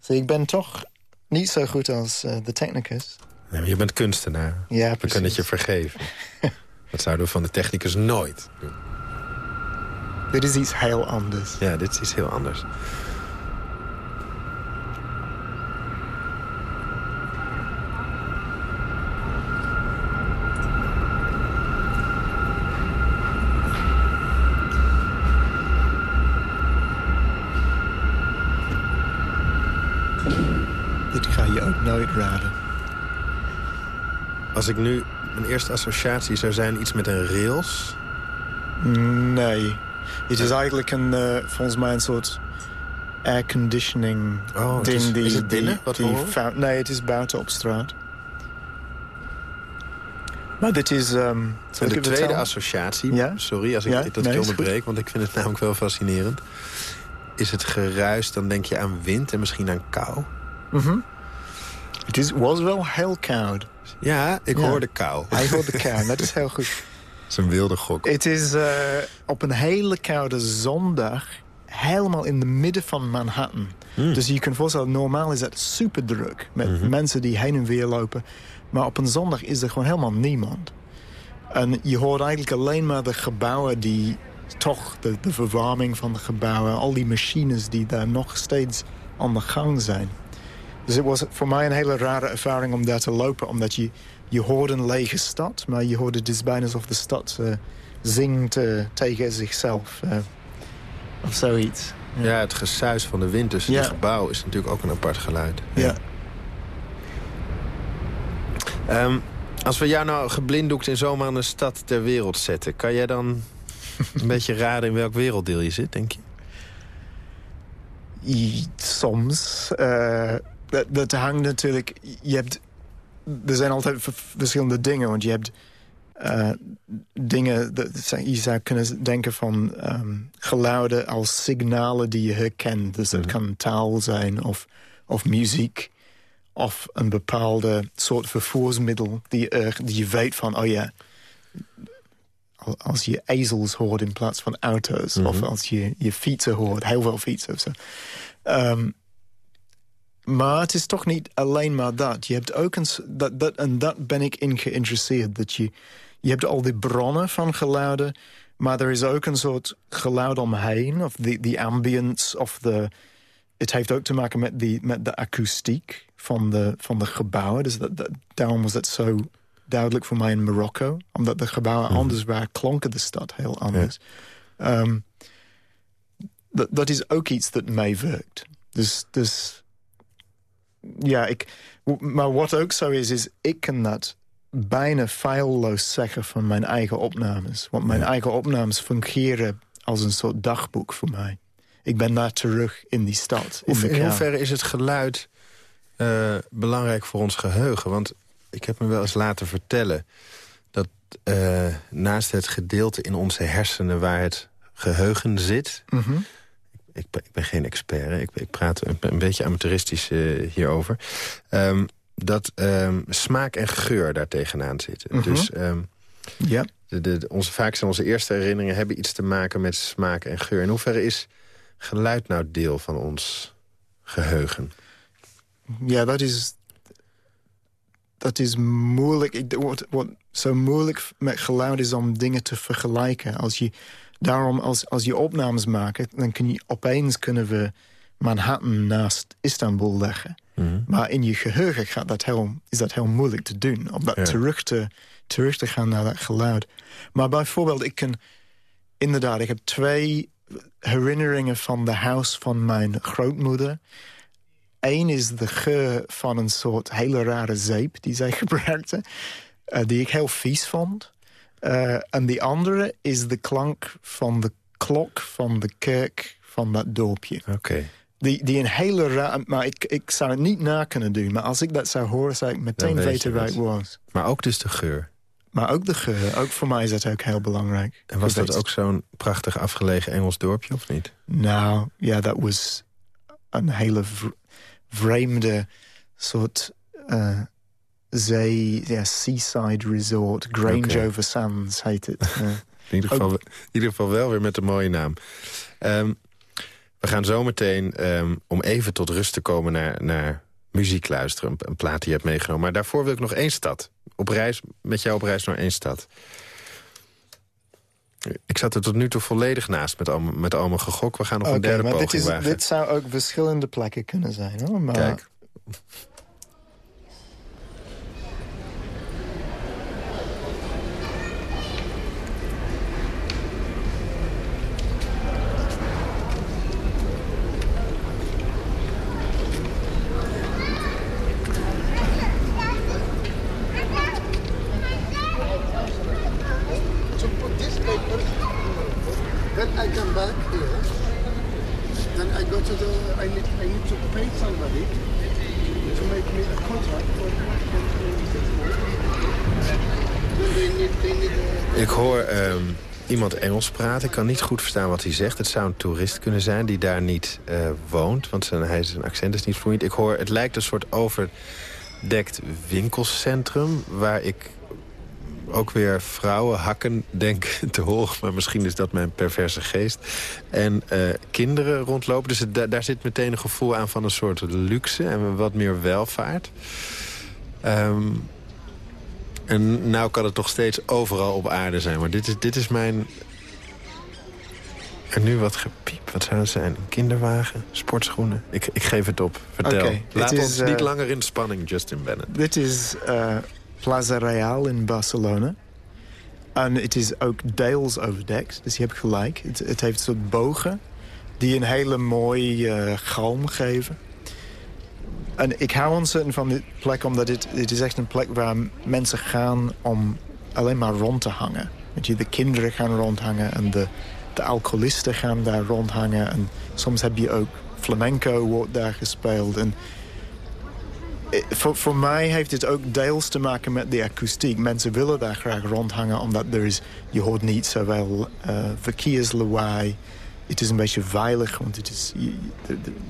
Speaker 4: Zie, ik ben toch niet zo goed als uh, de technicus.
Speaker 3: Nee, maar je bent kunstenaar.
Speaker 4: Ja,
Speaker 3: We kunnen het je vergeven. dat zouden we van de technicus nooit doen.
Speaker 4: Dit is iets heel anders.
Speaker 3: Ja, dit is iets heel anders.
Speaker 4: Dit ga je ook nooit raden.
Speaker 3: Als ik nu... Mijn eerste associatie zou zijn iets met een rails.
Speaker 4: Nee. Het is eigenlijk een, uh, volgens mij een soort airconditioning
Speaker 3: oh,
Speaker 4: ding.
Speaker 3: Is,
Speaker 4: die,
Speaker 3: is het binnen?
Speaker 4: Die, die fout, nee, het is buiten op straat. Maar dit is... Um,
Speaker 3: de tweede vertellen? associatie,
Speaker 4: ja?
Speaker 3: sorry als ik
Speaker 4: ja?
Speaker 3: dat
Speaker 4: nee,
Speaker 3: onderbreek... want ik vind het namelijk wel fascinerend. Is het geruis, dan denk je aan wind en misschien aan kou.
Speaker 4: Mm -hmm. Het is, was wel heel koud.
Speaker 3: Ja, ik
Speaker 4: ja.
Speaker 3: hoorde kou.
Speaker 4: Hij hoorde kou, dat is heel goed.
Speaker 3: Het is een wilde gok.
Speaker 4: Het is uh, op een hele koude zondag helemaal in het midden van Manhattan.
Speaker 3: Hmm.
Speaker 4: Dus je kunt voorstellen, normaal is het super druk. Met
Speaker 3: Mhm.
Speaker 4: mensen die heen en weer lopen. Maar op een zondag is er gewoon helemaal niemand. En je hoort eigenlijk alleen maar de gebouwen die... toch de, de verwarming van de gebouwen... al die machines die daar nog steeds aan de gang zijn. Dus het was voor mij een hele rare ervaring om daar te lopen. Omdat je, je hoort een lege stad. Maar je hoort het dus bijna alsof de stad uh, zingt uh, tegen zichzelf. Uh, of zoiets.
Speaker 3: Ja. ja, het gesuis van de wind tussen
Speaker 4: Ja.
Speaker 3: de gebouwen is natuurlijk ook een apart geluid.
Speaker 4: Ja.
Speaker 3: Ehm, als we jou nou geblinddoekt in zomaar een stad ter wereld zetten... kan jij dan een beetje raden in welk werelddeel je zit, denk je?
Speaker 4: Soms. Eh, dat, dat hangt natuurlijk... Je hebt, er zijn altijd verschillende dingen. Want je hebt eh, dingen... Dat, je zou kunnen denken van ehm, geluiden als signalen die je herkent. Dus dat
Speaker 3: Mhm.
Speaker 4: kan taal zijn of, of muziek. Of een bepaalde soort vervoersmiddel die, er, die je weet van... oh ja, al- als je ezels hoort in plaats van auto's... of
Speaker 3: Mhm.
Speaker 4: als je, je fietsen hoort, heel veel fietsen of zo. Ehm, maar het is toch niet alleen maar dat. Je hebt ook een... Dat, dat, en dat ben ik in geïnteresseerd. Dat je, je hebt al die bronnen van geluiden... maar er is ook een soort geluid omheen. Of the, the ambience of the... Het heeft ook te maken met, die, met de akoestiek van de, van de gebouwen. Dus dat, dat, daarom was het zo duidelijk voor mij in Marokko. Omdat de gebouwen
Speaker 3: Mhm.
Speaker 4: anders waren, klonken de stad heel anders. Ehm, dat, dat is ook iets dat meewerkt. Dus, dus ja, ik, maar wat ook zo is, is ik kan dat bijna feilloos zeggen van mijn eigen opnames. Want mijn
Speaker 3: Ja.
Speaker 4: eigen opnames fungeren als een soort dagboek voor mij. Ik ben daar terug in die stad. In,
Speaker 3: in hoeverre is het geluid eh, belangrijk voor ons geheugen? Want ik heb me wel eens laten vertellen... dat eh, naast het gedeelte in onze hersenen waar het geheugen zit...
Speaker 4: Mhm.
Speaker 3: Ik, ben, ik ben geen expert, ik, ik, praat een, een beetje amateuristisch uh, hierover... Um, dat um, smaak en geur daar tegenaan zitten. -hmm. Dus um, ja. de, de, onze, vaak zijn onze eerste herinneringen hebben iets te maken met smaak en geur. In hoeverre is geluid nou deel van ons geheugen?
Speaker 4: Ja, dat is, dat is moeilijk. Ik, wat, wat zo moeilijk met geluid is om dingen te vergelijken. Als je, daarom, als, als je opnames maakt, dan kun je opeens kunnen we Manhattan naast Istanbul leggen. Mm -hmm. Maar in je geheugen gaat dat heel, is dat heel moeilijk te doen. Om dat ja. terug, te, terug te gaan naar dat geluid. Maar bijvoorbeeld, ik kan... Inderdaad, ik heb twee herinneringen van de huis van mijn grootmoeder. Eén is de geur van een soort hele rare zeep die zij gebruikte. Uh, die ik heel vies vond. Uh, en die andere is de klank van de klok van de kerk van dat dorpje.
Speaker 3: Oké. Okay.
Speaker 4: Die, die een hele raar... Maar ik, ik zou het niet na kunnen doen. Maar als ik dat zou horen, zou ik meteen weten waar het was.
Speaker 3: Maar ook dus de geur.
Speaker 4: Maar ook de geur. Ook voor mij is dat ook heel belangrijk.
Speaker 3: En was dat ook zo'n prachtig afgelegen Engels dorpje, of niet?
Speaker 4: Nou, ja, dat was een hele vreemde soort uh, zee... Ja, seaside resort. Grange okay. over Sands heet het.
Speaker 3: In, ieder geval, in ieder geval wel weer met een mooie naam. Um, we gaan zometeen, um, om even tot rust te komen... naar, naar muziek luisteren, een, een plaat die je hebt meegenomen. Maar daarvoor wil ik nog één stad. Op reis, met jou op reis naar één stad. Ik zat er tot nu toe volledig naast met al, met al mijn gegok. We gaan nog okay, een derde
Speaker 4: maar
Speaker 3: poging
Speaker 4: dit is,
Speaker 3: wagen.
Speaker 4: Dit zou ook verschillende plekken kunnen zijn. hoor. Maar...
Speaker 3: Kijk. Ik hoor um, iemand Engels praten. Ik kan niet goed verstaan wat hij zegt. Het zou een toerist kunnen zijn die daar niet uh, woont. Want zijn, hij, zijn accent is niet vloeiend. Ik hoor, het lijkt een soort overdekt winkelcentrum... waar ik ook weer vrouwen hakken denk te horen. Maar misschien is dat mijn perverse geest. En uh, kinderen rondlopen. Dus daar zit meteen een gevoel aan van een soort luxe en wat meer welvaart. Um, en nou kan het toch steeds overal op aarde zijn. Maar dit is, dit is mijn... En nu wat gepiep. Wat zou het zijn? Een kinderwagen? Sportschoenen? Ik, ik geef het op. Vertel. Okay, Laat is, ons uh, niet langer in spanning, Justin Bennett.
Speaker 4: Dit is uh, Plaza Real in Barcelona. En het is ook deels overdekt. Dus je hebt gelijk. Het, het heeft soort bogen die een hele mooie uh, galm geven. Ik hou ontzettend van dit plek, omdat dit, dit is echt een plek waar mensen gaan om alleen maar rond te hangen. Weet je, de kinderen gaan rondhangen en de, de alcoholisten gaan daar rondhangen. En soms heb je ook flamenco wordt daar gespeeld. En voor, voor mij heeft het ook deels te maken met de akoestiek. Mensen willen daar graag rondhangen, omdat er is, je hoort niet zowel uh, verkeerslawaai. Het is een beetje veilig, want het is,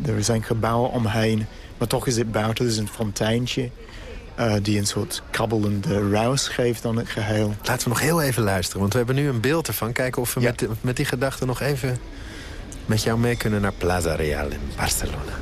Speaker 4: er zijn gebouwen omheen. Maar toch is het buiten, dus een fonteintje... Uh, die een soort kabbelende ruis geeft aan het geheel.
Speaker 3: Laten we nog heel even luisteren, want we hebben nu een beeld ervan. Kijken of we ja. met, met die gedachten nog even met jou mee kunnen naar Plaza Real in Barcelona.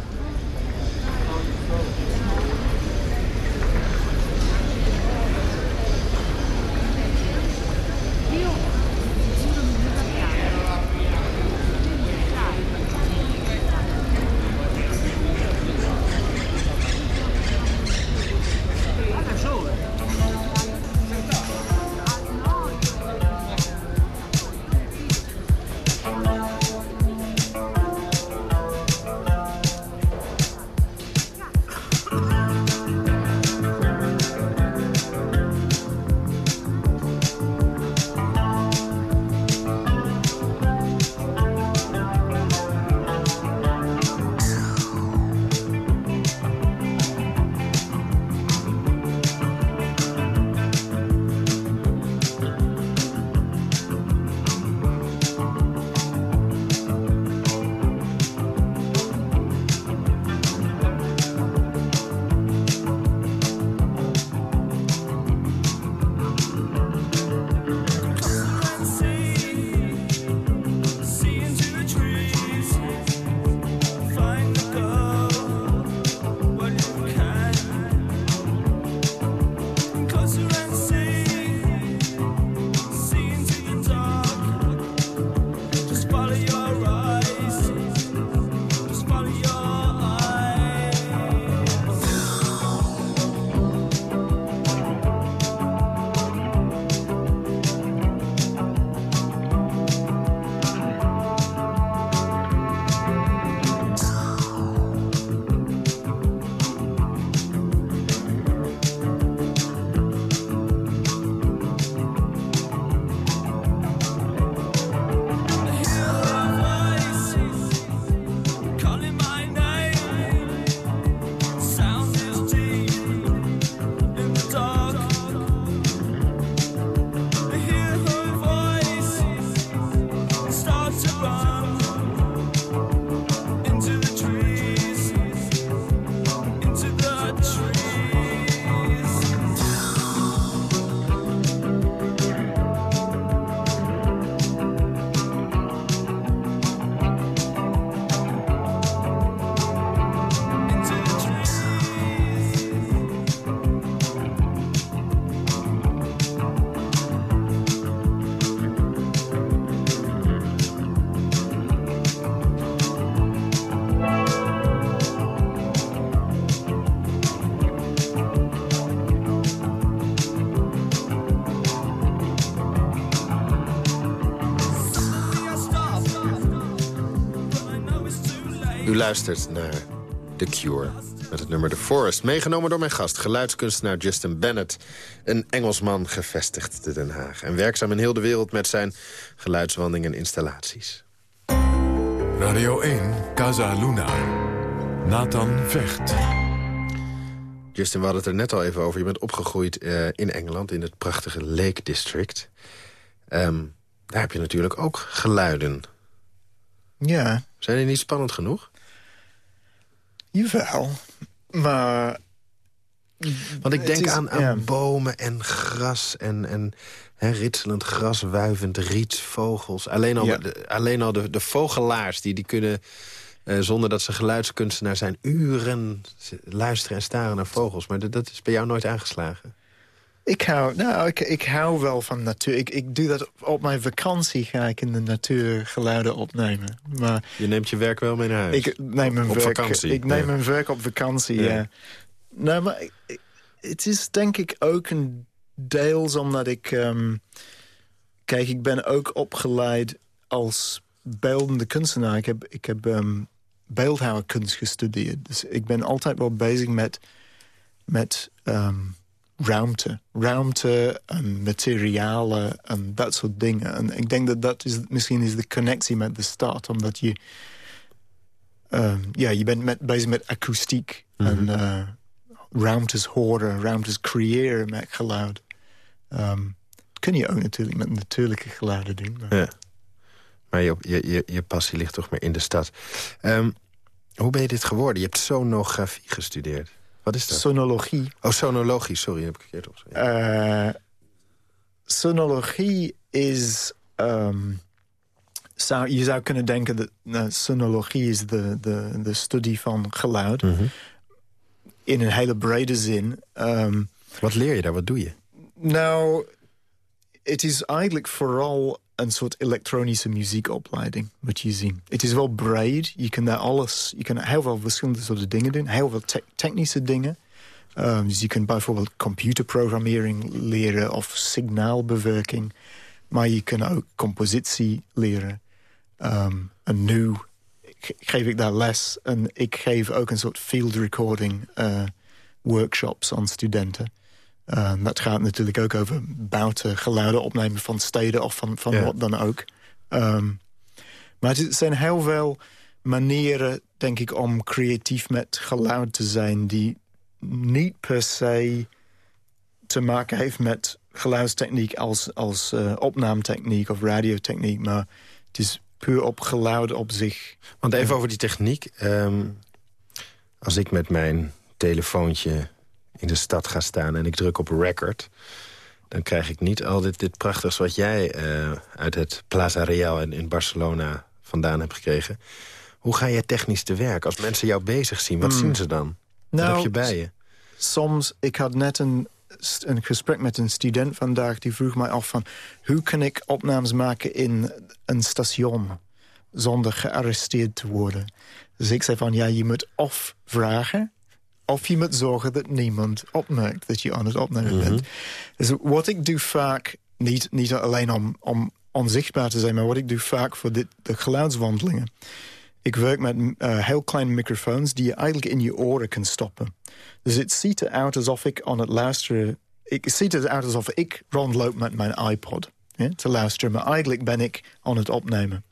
Speaker 3: Luistert naar The Cure met het nummer The Forest. Meegenomen door mijn gast, geluidskunstenaar Justin Bennett. Een Engelsman gevestigd te Den Haag. En werkzaam in heel de wereld met zijn geluidswandelingen en installaties.
Speaker 2: Radio 1, Casa Luna. Nathan Vecht.
Speaker 3: Justin, we hadden het er net al even over. Je bent opgegroeid eh, in Engeland, in het prachtige Lake District. Ehm, daar heb je natuurlijk ook geluiden.
Speaker 4: Ja.
Speaker 3: Zijn die niet spannend genoeg?
Speaker 4: Jawel, maar...
Speaker 3: Want ik denk
Speaker 4: is,
Speaker 3: aan, aan
Speaker 4: ja.
Speaker 3: bomen en gras en, en hè, ritselend gras, wuivend riet, vogels. Alleen al,
Speaker 4: Ja.
Speaker 3: de, alleen al de, de vogelaars die, die kunnen, eh, zonder dat ze geluidskunstenaar zijn... uren luisteren en staren naar vogels. Maar dat, dat is bij jou nooit aangeslagen.
Speaker 4: Ik hou, nou, ik, ik hou wel van natuur. Ik, ik doe dat op, op mijn vakantie, ga ik in de natuur geluiden opnemen. Maar
Speaker 3: Je neemt je werk wel mee naar huis.
Speaker 4: ik neem mijn
Speaker 3: Op
Speaker 4: werk,
Speaker 3: vakantie,
Speaker 4: Ik neem
Speaker 3: ja.
Speaker 4: mijn werk op vakantie,
Speaker 3: Ja.
Speaker 4: ja. Nou, maar ik- het is denk ik ook een deels omdat ik... ehm, kijk, ik ben ook opgeleid als beeldende kunstenaar. Ik heb, ik heb ehm, beeldhouwerkunst gestudeerd. Dus ik ben altijd wel bezig met, met ehm, ruimte. Ruimte en materialen en dat soort dingen. En ik denk dat dat is, misschien is de connectie met de stad. Omdat je... ehm, ja, je bent met, bezig met akoestiek. En eh, ruimtes horen, ruimtes creëren met geluid. Ehm, dat kun je ook natuurlijk met natuurlijke geluiden doen. maar-
Speaker 3: Ja. Maar je, je, je, je passie ligt toch meer in de stad. Ehm, hoe ben je dit geworden? Je hebt sonografie gestudeerd. Wat is dat?
Speaker 4: Sonologie.
Speaker 3: oh, sonologie, sorry, heb ik verkeerd opgeschreven.
Speaker 4: Eh, sonologie is... ehm, zou, je zou kunnen denken dat nou, sonologie is de, de, de studie van geluid.
Speaker 3: Mhm.
Speaker 4: In een hele brede zin. Ehm,
Speaker 3: Wat leer je daar? Wat doe je?
Speaker 4: nou, het is eigenlijk vooral een soort elektronische muziekopleiding, moet je zien. Het is wel breed. Je kan daar alles, je kan heel veel verschillende soorten dingen doen. Heel veel te- technische dingen. Um, dus je kunt bijvoorbeeld computerprogrammering leren of signaalbewerking. Maar je kan ook compositie leren. Um, en nu ge- geef ik daar les. En ik geef ook een soort field recording uh, workshops aan studenten. Um, dat gaat natuurlijk ook over buiten geluiden opnemen van steden of van, van
Speaker 3: Ja.
Speaker 4: wat dan ook. Um, maar het zijn heel veel manieren, denk ik, om creatief met geluid te zijn... die niet per se te maken heeft met geluidstechniek als, als uh, opnaamtechniek of radiotechniek. Maar het is puur op geluid op zich.
Speaker 3: Want even over die techniek. Ehm, als ik met mijn telefoontje in de stad ga staan en ik druk op record... dan krijg ik niet al dit, dit prachtigs wat jij eh, uit het Plaza Real in, in Barcelona vandaan hebt gekregen. Hoe ga je technisch te werk? Als mensen jou bezig zien, wat zien ze dan? wat
Speaker 4: Nou,
Speaker 3: heb je bij je?
Speaker 4: Soms, ik had net een, een gesprek met een student vandaag... die vroeg mij af van... hoe kan ik opnames maken in een station... zonder gearresteerd te worden? Dus ik zei van, ja, je moet of vragen... of je moet zorgen dat niemand opmerkt dat je aan het opnemen bent. Dus wat ik doe vaak, niet, niet alleen om, om onzichtbaar te zijn... maar wat ik doe vaak voor dit, de geluidswandelingen... Ik werk met uh, heel kleine microfoons die je eigenlijk in je oren kan stoppen. Dus het ziet eruit alsof ik aan het luisteren... Ik, het ziet eruit alsof ik rondloop met mijn iPod ja, te luisteren. Maar eigenlijk ben ik aan het opnemen.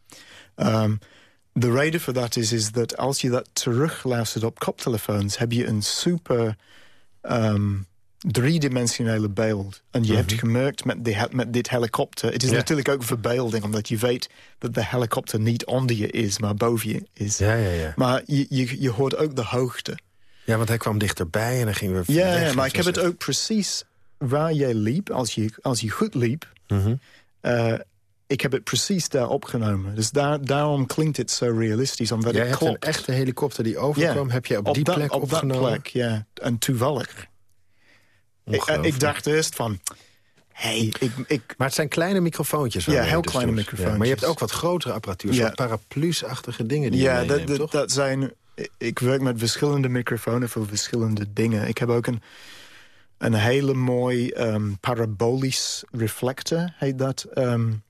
Speaker 4: Um, de reden voor dat is, is dat als je dat terugluistert op koptelefoons... heb je een super um, driedimensionele beeld. En je mm -hmm. hebt gemerkt met, die, met dit helikopter... het is
Speaker 3: Ja.
Speaker 4: natuurlijk ook verbeelding, omdat je weet... dat de helikopter niet onder je is, maar boven je is.
Speaker 3: Ja, ja, ja.
Speaker 4: Maar je, je, je hoort ook de hoogte.
Speaker 3: Ja, want hij kwam dichterbij en dan gingen we
Speaker 4: Ja,
Speaker 3: weg.
Speaker 4: ja, maar ik heb het ook precies waar jij liep. Als je, als je goed liep,
Speaker 3: Mhm.
Speaker 4: eh, ik heb het precies daar opgenomen. Dus daar, daarom klinkt het zo realistisch. Omdat
Speaker 3: Jij
Speaker 4: het
Speaker 3: hebt een echte helikopter die overkwam. Heb je op, die
Speaker 4: dat,
Speaker 3: plek
Speaker 4: op
Speaker 3: opgenomen?
Speaker 4: dat plek, ja. En toevallig. Ik, ik dacht eerst van... hey, ik, ik,
Speaker 3: Maar het zijn kleine microfoontjes.
Speaker 4: Ja, heel
Speaker 3: dus
Speaker 4: kleine microfoontjes.
Speaker 3: maar je hebt ook wat grotere apparatuur.
Speaker 4: Ja.
Speaker 3: Paraplu's-achtige dingen die
Speaker 4: ja,
Speaker 3: je
Speaker 4: dat,
Speaker 3: meeneemt,
Speaker 4: dat,
Speaker 3: toch?
Speaker 4: dat zijn... Ik werk met verschillende microfoons voor verschillende dingen. Ik heb ook een, een hele mooi um, parabolisch reflector, heet dat. Um,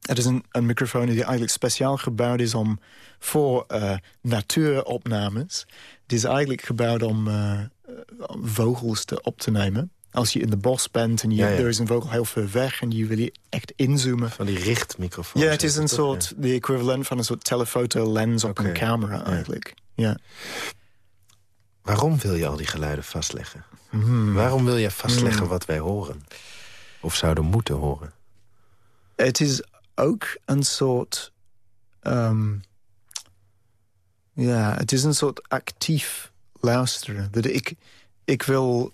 Speaker 4: het is een, een microfoon die eigenlijk speciaal gebouwd is om voor uh, natuuropnames. Het is eigenlijk gebouwd om uh, vogels te op te nemen. Als je in de bos bent en je, er is een vogel heel ver weg... en je wil je echt inzoomen.
Speaker 3: Van die richtmicrofoon.
Speaker 4: Ja, het is een soort, de equivalent van een soort telefoto lens op een camera eigenlijk. Ja.
Speaker 3: Waarom wil je al die geluiden vastleggen? Hmm. Waarom wil je vastleggen hmm. wat wij horen? Of zouden moeten horen?
Speaker 4: Het is ook een soort... Ehm, ja, het is een soort actief luisteren. Dat ik, ik wil...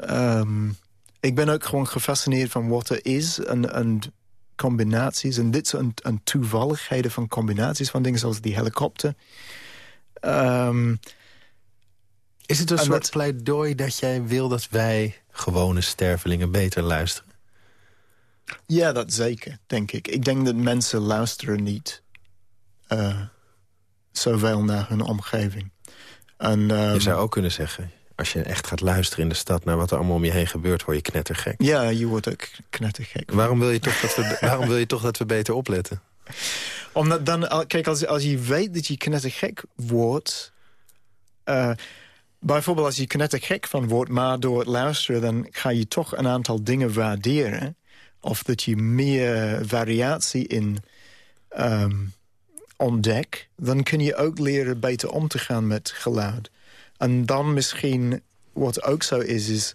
Speaker 4: Ehm, ik ben ook gewoon gefascineerd van wat er is en, en combinaties. En dit soort een, toevalligheden van combinaties van dingen zoals die helikopter. Um,
Speaker 3: is het een soort pleidooi dat jij wil dat wij gewone stervelingen beter luisteren?
Speaker 4: Ja, dat zeker, denk ik. Ik denk dat mensen luisteren niet uh, zoveel naar hun omgeving. En,
Speaker 3: je ehm, zou ook kunnen zeggen, als je echt gaat luisteren in de stad... naar wat er allemaal om je heen gebeurt, word je knettergek.
Speaker 4: Ja, je wordt ook knettergek.
Speaker 3: Waarom wil je toch dat we, waarom wil je toch dat we beter opletten?
Speaker 4: Omdat dan, kijk, als, als je weet dat je knettergek wordt... Uh, bijvoorbeeld als je knettergek van wordt, maar door het luisteren... dan ga je toch een aantal dingen waarderen. Of dat je meer variatie in um, ontdekt. Dan kun je ook leren beter om te gaan met geluid. En dan misschien, wat ook zo is, is...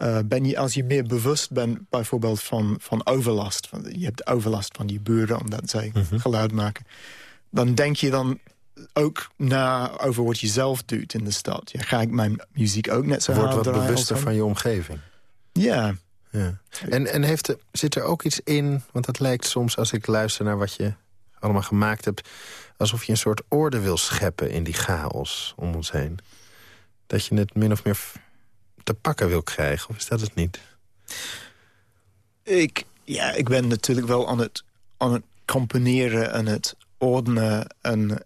Speaker 4: Uh, ben je, als je meer bewust bent bijvoorbeeld van, van overlast... Van, je hebt overlast van je buren omdat zij mhm. geluid maken... dan denk je dan ook na over wat je zelf doet in de stad. Ja, ga ik mijn muziek ook net zo
Speaker 3: Word wat bewuster van je omgeving.
Speaker 4: Ja.
Speaker 3: Ja. En, en heeft zit er ook iets in, want dat lijkt soms als ik luister naar wat je allemaal gemaakt hebt... alsof je een soort orde wil scheppen in die chaos om ons heen. Dat je het min of meer te pakken wil krijgen, of is dat het niet?
Speaker 4: Ik, ja, ik ben natuurlijk wel aan het, aan het componeren en het ordenen... en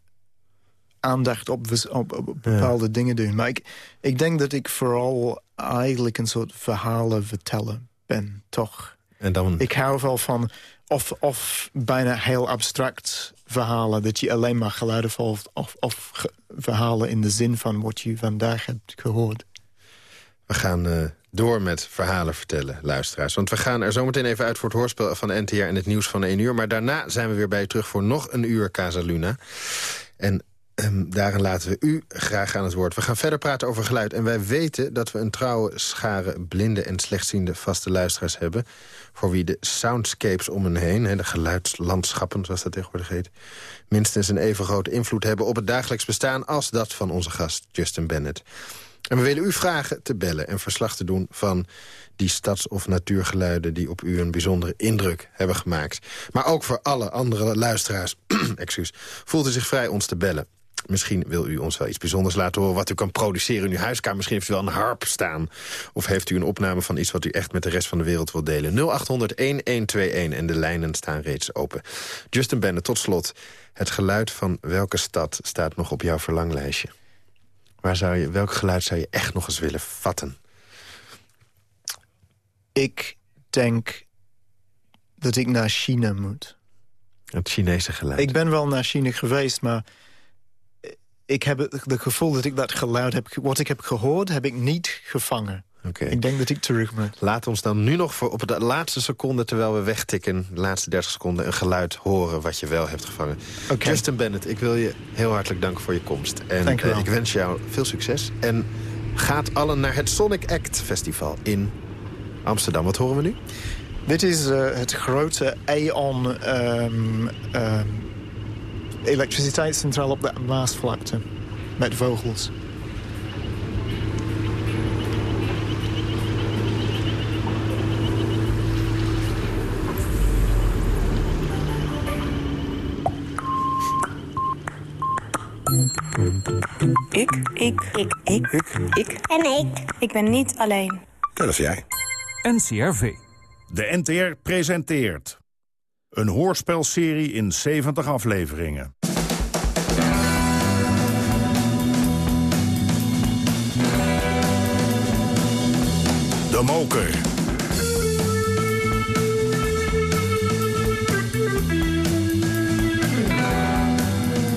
Speaker 4: aandacht op, op, bepaalde dingen doen. Maar ik, ik denk dat ik vooral eigenlijk een soort verhalen vertellen ben, toch?
Speaker 3: En dan...
Speaker 4: Ik hou wel van, of, of bijna heel abstract verhalen... dat je alleen maar geluiden volgt... of, of verhalen in de zin van wat je vandaag hebt gehoord.
Speaker 3: We gaan uh, door met verhalen vertellen, luisteraars. Want we gaan er zometeen even uit voor het hoorspel van NTR... en het nieuws van 1 uur. Maar daarna zijn we weer bij je terug voor nog een uur Casa Luna. En Um, daarin laten we u graag aan het woord. We gaan verder praten over geluid. En wij weten dat we een trouwe schare blinde en slechtziende vaste luisteraars hebben... voor wie de soundscapes om hen heen, de geluidslandschappen zoals dat tegenwoordig heet... minstens een even grote invloed hebben op het dagelijks bestaan... als dat van onze gast Justin Bennett. En we willen u vragen te bellen en verslag te doen van die stads- of natuurgeluiden... die op u een bijzondere indruk hebben gemaakt. Maar ook voor alle andere luisteraars, excuus, voelt u zich vrij ons te bellen. Misschien wil u ons wel iets bijzonders laten horen... wat u kan produceren in uw huiskamer. Misschien heeft u wel een harp staan. Of heeft u een opname van iets wat u echt met de rest van de wereld wilt delen. 0800-1121 en de lijnen staan reeds open. Justin Benne, tot slot. Het geluid van welke stad staat nog op jouw verlanglijstje? Waar zou je, welk geluid zou je echt nog eens willen vatten?
Speaker 4: Ik denk dat ik naar China moet.
Speaker 3: Het Chinese geluid.
Speaker 4: Ik ben wel naar China geweest, maar ik heb het, gevoel dat ik dat geluid heb... wat ik heb gehoord, heb ik niet gevangen. Okay. Ik denk dat ik terug moet.
Speaker 3: Laat ons dan nu nog voor op de laatste seconde... terwijl we wegtikken, de laatste 30 seconden... een geluid horen wat je wel hebt gevangen. Okay. Justin Bennett, ik wil je heel hartelijk danken voor je komst. En uh, ik wens jou veel succes. En gaat allen naar het Sonic Act Festival in Amsterdam. Wat horen we nu?
Speaker 4: Dit is uh, het grote Aeon um, um, elektriciteitscentrale op de Maasvlakte. Met vogels.
Speaker 6: Ik. Ik. Ik. Ik. Ik. Ik.
Speaker 7: En ik.
Speaker 6: Ik ben niet alleen.
Speaker 2: Dat is jij.
Speaker 8: NCRV. De NTR presenteert... Een hoorspelserie in 70 afleveringen. De Moker.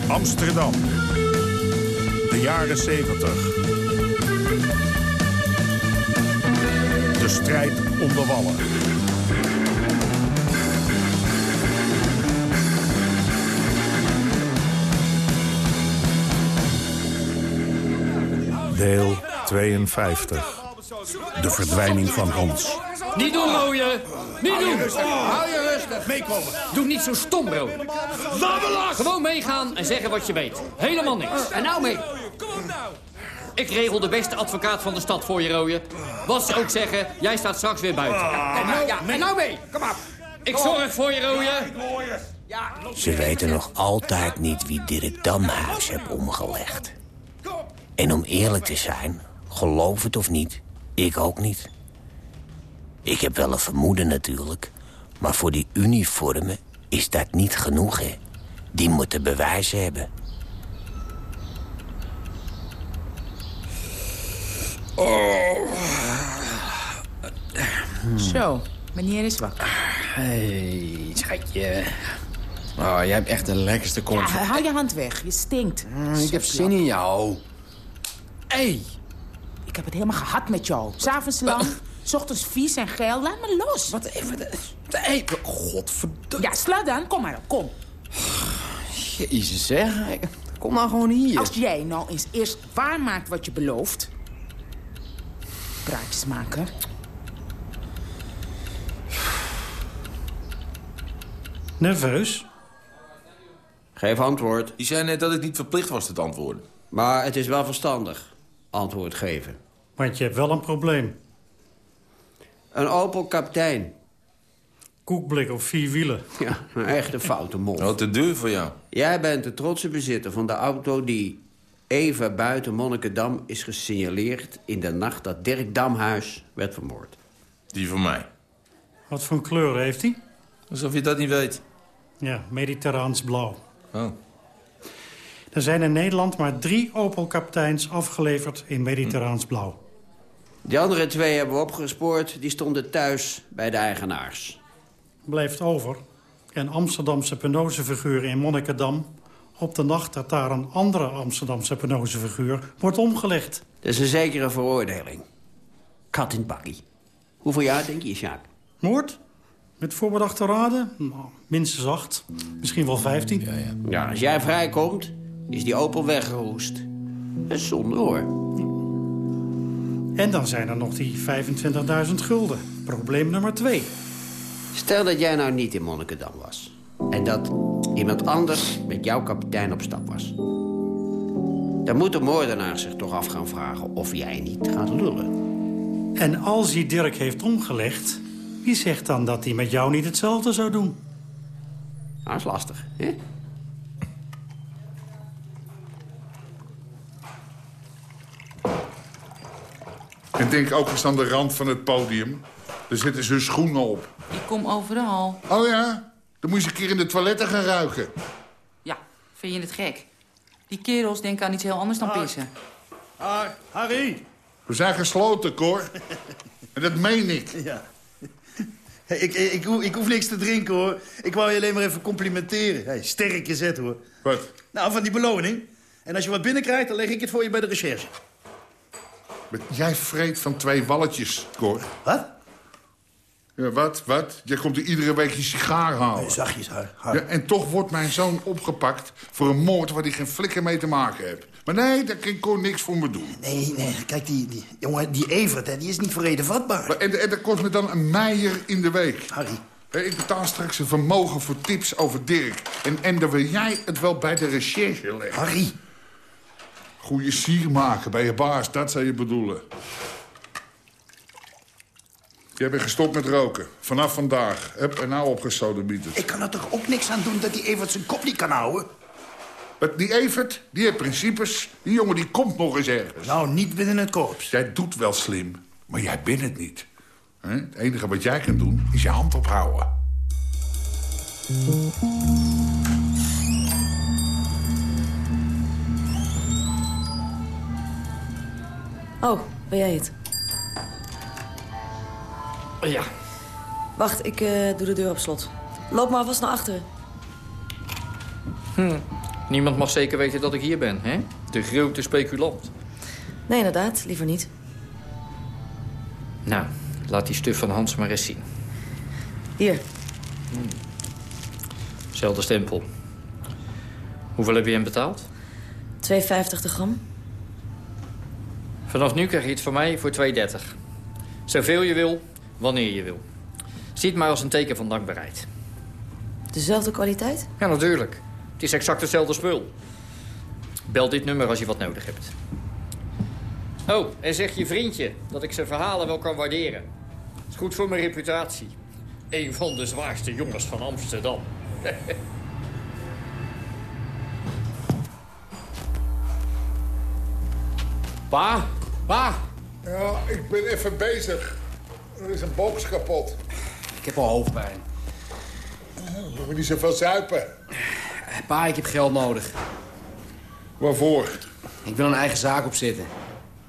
Speaker 8: Amsterdam. De jaren 70. De strijd om de wallen. Deel 52. De verdwijning van Hans.
Speaker 7: Niet doen, rooie! Niet doen! Hou je rustig. Meekomen. Doe niet zo stom, rooie. Gewoon meegaan en zeggen wat je weet. Helemaal niks. En nou mee. Ik regel de beste advocaat van de stad voor je, rooie. Wat ze ook zeggen, jij staat straks weer buiten. En nou, ja, en nou mee. Kom op. Ik zorg voor je, rooie.
Speaker 9: Ze weten nog altijd niet wie Dirk Damhuis heeft omgelegd. En om eerlijk te zijn, geloof het of niet, ik ook niet. Ik heb wel een vermoeden natuurlijk, maar voor die uniformen is dat niet genoeg, hè. Die moeten bewijzen hebben.
Speaker 10: Zo, meneer is wakker.
Speaker 7: Hey, schatje. Oh, jij hebt echt de lekkerste kont.
Speaker 10: Ja, hou je hand weg, je stinkt.
Speaker 7: Mm, ik heb zin in jou. Hey.
Speaker 10: Ik heb het helemaal gehad met jou. S'avonds lang, s ochtends vies en geil. Laat me los.
Speaker 7: Wat even... Hey, godverdomme.
Speaker 10: Ja, sla dan. Kom maar op, kom.
Speaker 7: Jezus, zeg. Kom nou gewoon hier.
Speaker 10: Als jij nou eens eerst waarmaakt wat je belooft... Praatjesmaker.
Speaker 11: Nerveus?
Speaker 12: Geef antwoord.
Speaker 13: Je zei net dat ik niet verplicht was te antwoorden.
Speaker 12: Maar het is wel verstandig. Antwoord geven.
Speaker 11: Want je hebt wel een probleem.
Speaker 12: Een Opel kaptein.
Speaker 11: Koekblik op vier wielen.
Speaker 12: Ja, een echte foute mond.
Speaker 13: Oh, te duur voor jou.
Speaker 12: Jij bent de trotse bezitter van de auto die even buiten Monnikendam is gesignaleerd... in de nacht dat Dirk Damhuis werd vermoord.
Speaker 13: Die van mij.
Speaker 11: Wat voor kleur heeft hij?
Speaker 13: Alsof je dat niet weet.
Speaker 11: Ja, mediterraans blauw.
Speaker 13: Oh.
Speaker 11: Er zijn in Nederland maar drie Opel-kapiteins afgeleverd in mediterraans blauw.
Speaker 12: Die andere twee hebben we opgespoord. Die stonden thuis bij de eigenaars.
Speaker 11: Blijft over een Amsterdamse penozefiguur in Monnikendam... op de nacht dat daar een andere Amsterdamse penozefiguur wordt omgelegd.
Speaker 12: Dat is een zekere veroordeling. Kat in het bakkie. Hoeveel jaar denk je, Sjaak?
Speaker 11: Moord? Met voorbedachte raden? Nou, minstens acht. Misschien wel vijftien.
Speaker 13: Ja, ja.
Speaker 12: Ja, als jij vrijkomt, is die Opel weggeroest. Dat is zonde, hoor.
Speaker 11: En dan zijn er nog die 25.000 gulden. Probleem nummer twee.
Speaker 12: Stel dat jij nou niet in Monnikendam was. En dat iemand anders met jouw kapitein op stap was. Dan moet de moordenaar zich toch af gaan vragen of jij niet gaat lullen.
Speaker 11: En als hij Dirk heeft omgelegd... wie zegt dan dat hij met jou niet hetzelfde zou doen?
Speaker 12: Dat is lastig, hè?
Speaker 14: En denk ook eens aan de rand van het podium. Daar zitten ze hun schoenen op.
Speaker 15: Ik kom overal.
Speaker 14: Oh ja? Dan moet je eens een keer in de toiletten gaan ruiken.
Speaker 15: Ja, vind je het gek? Die kerels denken aan iets heel anders dan pissen.
Speaker 16: Ah, Harry.
Speaker 14: We zijn gesloten, Cor. en dat meen ik.
Speaker 16: Ja. Ik, ik, ik, hoef, ik hoef niks te drinken, hoor. Ik wou je alleen maar even complimenteren. Hey, sterke zet, hoor.
Speaker 14: Wat?
Speaker 16: Nou, van die beloning. En als je wat binnenkrijgt, dan leg ik het voor je bij de recherche.
Speaker 14: Jij vreet van twee walletjes, Cor.
Speaker 16: Wat?
Speaker 14: Ja, wat, wat? Jij komt er iedere week je sigaar halen.
Speaker 16: Nee, zachtjes, Har. Har.
Speaker 14: Ja, en toch wordt mijn zoon opgepakt voor een moord waar hij geen flikker mee te maken heeft. Maar nee, daar kan Cor niks voor me doen.
Speaker 16: Nee, nee, kijk, die, die, jongen, die Evert, hè, die is niet voor reden vatbaar.
Speaker 14: Maar En, en dat kost me dan een meijer in de week.
Speaker 16: Harry.
Speaker 14: Ik betaal straks een vermogen voor tips over Dirk. En, en dan wil jij het wel bij de recherche leggen.
Speaker 16: Harry.
Speaker 14: Goeie sier maken bij je baas, dat zou je bedoelen. Jij bent gestopt met roken. Vanaf vandaag. Heb er nou opgesodemieterd.
Speaker 16: Ik kan er toch ook niks aan doen dat die Evert zijn kop niet kan houden?
Speaker 14: Die Evert, die heeft principes. Die jongen die komt nog eens ergens.
Speaker 16: Nou, niet binnen het korps.
Speaker 14: Jij doet wel slim, maar jij bent het niet. Het enige wat jij kan doen, is je hand ophouden.
Speaker 17: Oh, ben jij het?
Speaker 7: Ja.
Speaker 17: Wacht, ik eh, doe de deur op slot. Loop maar vast naar achteren.
Speaker 7: Hm. Niemand mag zeker weten dat ik hier ben, hè? De grote speculant.
Speaker 17: Nee, inderdaad. Liever niet.
Speaker 7: Nou, laat die stuf van Hans maar eens zien.
Speaker 17: Hier.
Speaker 7: Zelfde stempel. Hoeveel heb je hem betaald?
Speaker 17: 2,50 de gram.
Speaker 7: Vanaf nu krijg je het van mij voor 2,30. Zoveel je wil, wanneer je wil. Zie het maar als een teken van dankbaarheid.
Speaker 17: Dezelfde kwaliteit?
Speaker 7: Ja, natuurlijk. Het is exact hetzelfde spul. Bel dit nummer als je wat nodig hebt. Oh, en zeg je vriendje dat ik zijn verhalen wel kan waarderen. is goed voor mijn reputatie. Een van de zwaarste jongens van Amsterdam.
Speaker 14: Pa? Pa? Ja, ik ben even bezig. Er is een box kapot.
Speaker 18: Ik heb al hoofdpijn.
Speaker 14: Moet je niet zoveel zuipen.
Speaker 18: Pa, ik heb geld nodig.
Speaker 14: Waarvoor?
Speaker 18: Ik wil een eigen zaak opzetten.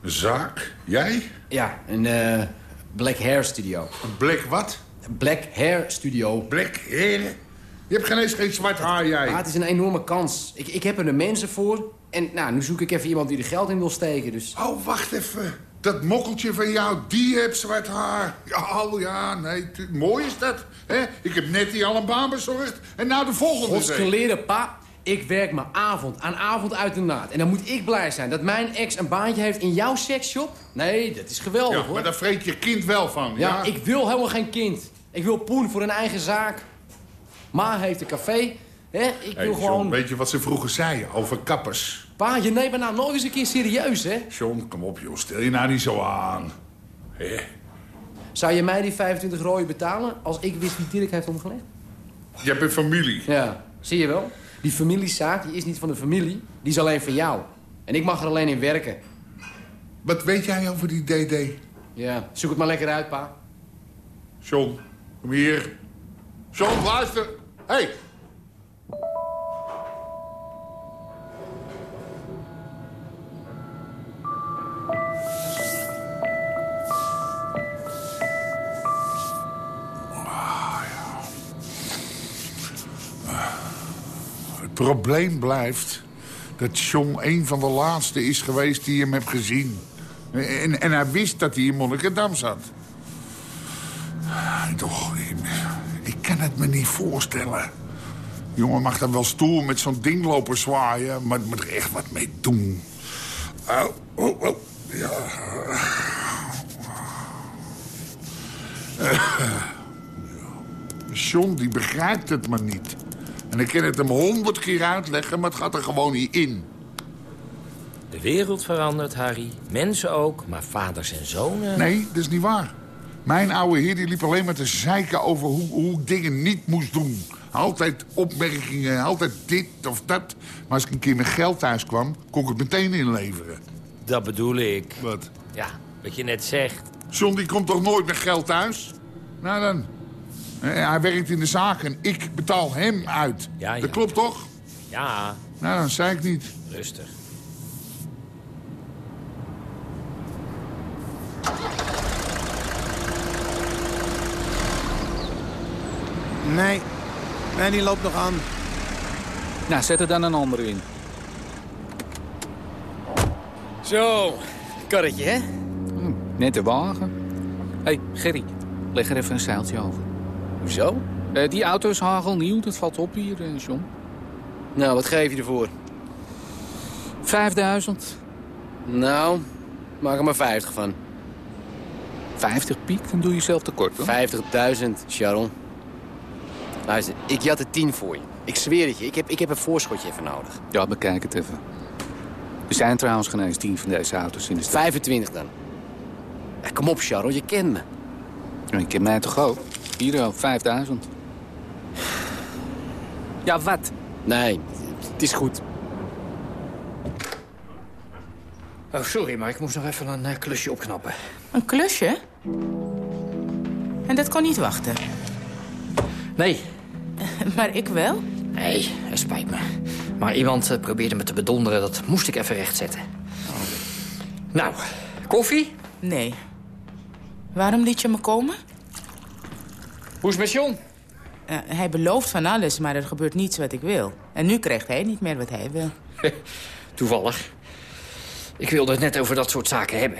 Speaker 14: Een zaak? Jij?
Speaker 18: Ja, een eh, Black Hair Studio.
Speaker 14: Een black wat?
Speaker 18: Black Hair Studio.
Speaker 14: Black Hair? Je hebt geen eens geen zwart haar, jij.
Speaker 18: Ja, het is een enorme kans. Ik, ik heb er de mensen voor. En nou, nu zoek ik even iemand die er geld in wil steken, dus...
Speaker 14: Oh, wacht even. Dat mokkeltje van jou, die heeft zwart haar. Ja, oh ja, nee, mooi is dat. hè? Ik heb net die al een baan bezorgd. En nou de volgende.
Speaker 18: Godsgeleerde pa, ik werk mijn avond aan avond uit de naad. En dan moet ik blij zijn dat mijn ex een baantje heeft in jouw seksshop? Nee, dat is geweldig,
Speaker 14: Ja,
Speaker 18: hoor.
Speaker 14: maar daar vreet je kind wel van,
Speaker 18: Ja,
Speaker 14: ja?
Speaker 18: ik wil helemaal geen kind. Ik wil poen voor een eigen zaak. Ma heeft een café. Hè? Ik
Speaker 14: Hey,
Speaker 18: wil
Speaker 14: John,
Speaker 18: gewoon...
Speaker 14: weet je wat ze vroeger zeiden over kappers?
Speaker 18: Pa, je neemt me nou nooit eens een keer serieus, hè?
Speaker 14: John, kom op, joh. Stel je nou niet zo aan. Hè?
Speaker 18: Zou je mij die 25 rooien betalen als ik wist wie Dirk heeft omgelegd?
Speaker 14: Je hebt een familie.
Speaker 18: Ja, zie je wel? Die familiezaak die is niet van de familie, die is alleen van jou. En ik mag er alleen in werken.
Speaker 14: Wat weet jij over die DD?
Speaker 18: Ja, zoek het maar lekker uit, pa.
Speaker 14: John, kom hier. John, luister. Hé. Hey. Het probleem blijft dat John een van de laatste is geweest die hem heeft gezien. En, en hij wist dat hij in Monnikendam zat. Toch, ik, ik kan het me niet voorstellen. Jongen mag dan wel stoel met zo'n ding lopen zwaaien... maar moet er echt wat mee doen. Oh, oh. Ja. Eh, John, die begrijpt het maar niet. En ik kan het hem honderd keer uitleggen, maar het gaat er gewoon niet in.
Speaker 19: De wereld verandert, Harry. Mensen ook, maar vaders en zonen...
Speaker 14: Nee, dat is niet waar. Mijn oude heer die liep alleen maar te zeiken over hoe, hoe ik dingen niet moest doen. Altijd opmerkingen, altijd dit of dat. Maar als ik een keer met geld thuis kwam, kon ik het meteen inleveren.
Speaker 19: Dat bedoel ik.
Speaker 14: Wat?
Speaker 19: Ja, wat je net zegt.
Speaker 14: John die komt toch nooit met geld thuis? Nou dan. Eh, Hij werkt in de zaak en ik betaal hem uit.
Speaker 19: Ja, ja.
Speaker 14: Dat klopt toch?
Speaker 19: Ja,
Speaker 14: Nou, dan zei ik niet.
Speaker 19: rustig.
Speaker 20: Nee. Nee, die loopt nog aan.
Speaker 21: Nou, zet er dan een ander in.
Speaker 20: Zo, karretje, hè?
Speaker 21: Hm, net de wagen. Hé, hey, Gerry, leg er even een zeiltje over.
Speaker 20: Hoezo?
Speaker 21: Eh, die auto is hagelnieuw, dat valt op hier, eh, John.
Speaker 20: Nou, wat geef je ervoor?
Speaker 21: 5000.
Speaker 20: Nou, maak er maar 50 van.
Speaker 21: 50 piek, dan doe je jezelf tekort, hoor.
Speaker 20: 50.000, Sharon. Luister, ik jat er 10 voor je. Ik zweer het je, ik heb, ik heb een voorschotje even nodig.
Speaker 21: Ja, bekijk het even. Er zijn trouwens geen eens 10 van deze auto's in de stad.
Speaker 20: 25 dan. Ja, kom op, Sharon, je kent me.
Speaker 21: Ja, Ik ken mij toch ook? Hier al, 5000. Ja, wat?
Speaker 20: Nee, het is goed.
Speaker 7: Oh, sorry, maar ik moest nog even een eh, klusje opknappen.
Speaker 10: Een klusje? En dat kon niet wachten.
Speaker 7: Nee.
Speaker 10: Maar ik wel?
Speaker 7: Nee, het spijt me. Maar iemand eh, probeerde me te bedonderen, dat moest ik even rechtzetten. Nou, koffie?
Speaker 10: Nee. Waarom liet je me komen?
Speaker 7: Hoe is het met John?
Speaker 10: Eh, hij belooft van alles, maar er gebeurt niets wat ik wil. En nu krijgt hij niet meer wat hij wil.
Speaker 7: Toevallig. Ik wilde het net over dat soort zaken hebben.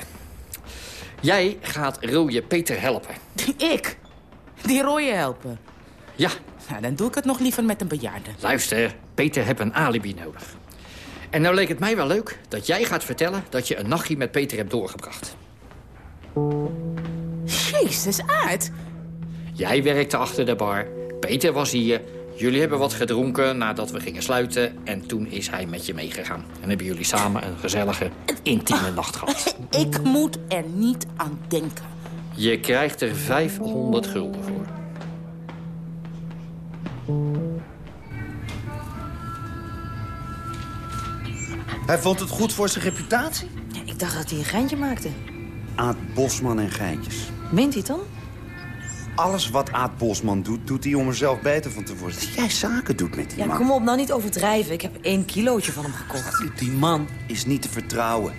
Speaker 7: Jij gaat rode Peter helpen.
Speaker 10: Ik? Die rooie helpen?
Speaker 7: Ja.
Speaker 10: Nou, dan doe ik het nog liever met een bejaarde.
Speaker 7: Luister, Peter heeft een alibi nodig. En nou leek het mij wel leuk dat jij gaat vertellen... dat je een nachtje met Peter hebt doorgebracht.
Speaker 10: Jezus, uit.
Speaker 7: Jij werkte achter de bar. Peter was hier. Jullie hebben wat gedronken nadat we gingen sluiten. En toen is hij met je meegegaan. En hebben jullie samen een gezellige, intieme nacht gehad.
Speaker 10: Ik moet er niet aan denken.
Speaker 7: Je krijgt er 500 gulden voor.
Speaker 22: Hij vond het goed voor zijn reputatie?
Speaker 17: Ik dacht dat hij een geintje maakte.
Speaker 23: Aad Bosman en geintjes.
Speaker 17: Meent hij het dan?
Speaker 23: Alles wat Aad Bosman doet, doet hij om er zelf beter van te worden. Dat jij zaken doet met die
Speaker 17: Ja,
Speaker 23: man.
Speaker 17: kom op, nou niet overdrijven. Ik heb één kilootje van hem gekocht.
Speaker 23: Die man is niet te vertrouwen.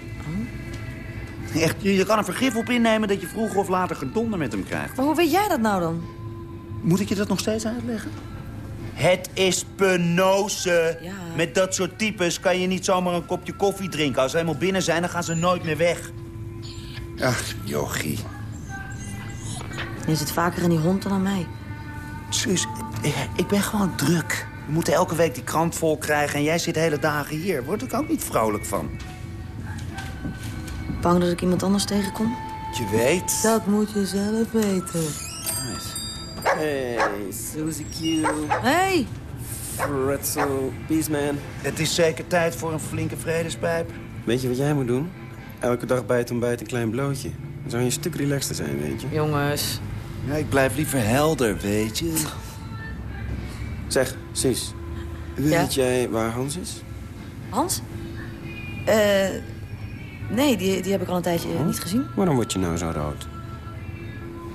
Speaker 23: Echt, je, je kan er vergif op innemen dat je vroeger of later gedonder met hem krijgt.
Speaker 17: Maar hoe weet jij dat nou dan?
Speaker 23: Moet ik je dat nog steeds uitleggen? Het is penose. Met dat soort types kan je niet zomaar een kopje koffie drinken. Als ze eenmaal binnen zijn, dan gaan ze nooit meer weg. Ach, Jochie.
Speaker 17: Je zit vaker aan die hond dan aan mij.
Speaker 23: Suus, ik, ik ben gewoon druk. We moeten elke week die krant vol krijgen en jij zit hele dagen hier. Word ik ook niet vrolijk van.
Speaker 17: Bang dat ik iemand anders tegenkom?
Speaker 23: Je weet.
Speaker 17: Dat moet je zelf weten.
Speaker 24: Hey, Suzy Q.
Speaker 17: Hey!
Speaker 24: Pretzel, Beastman.
Speaker 23: Het is zeker tijd voor een flinke vredespijp.
Speaker 24: Weet je wat jij moet doen? Elke dag bij het ontbijt een klein blootje. Dan zou je een stuk relaxter zijn, weet je.
Speaker 17: Jongens.
Speaker 23: Ja, ik blijf liever helder, weet je.
Speaker 24: Zeg, Sis. Weet jij waar Hans is?
Speaker 17: Hans? Eh... nee, die, die heb ik al een tijdje niet gezien.
Speaker 24: Waarom word je nou zo rood?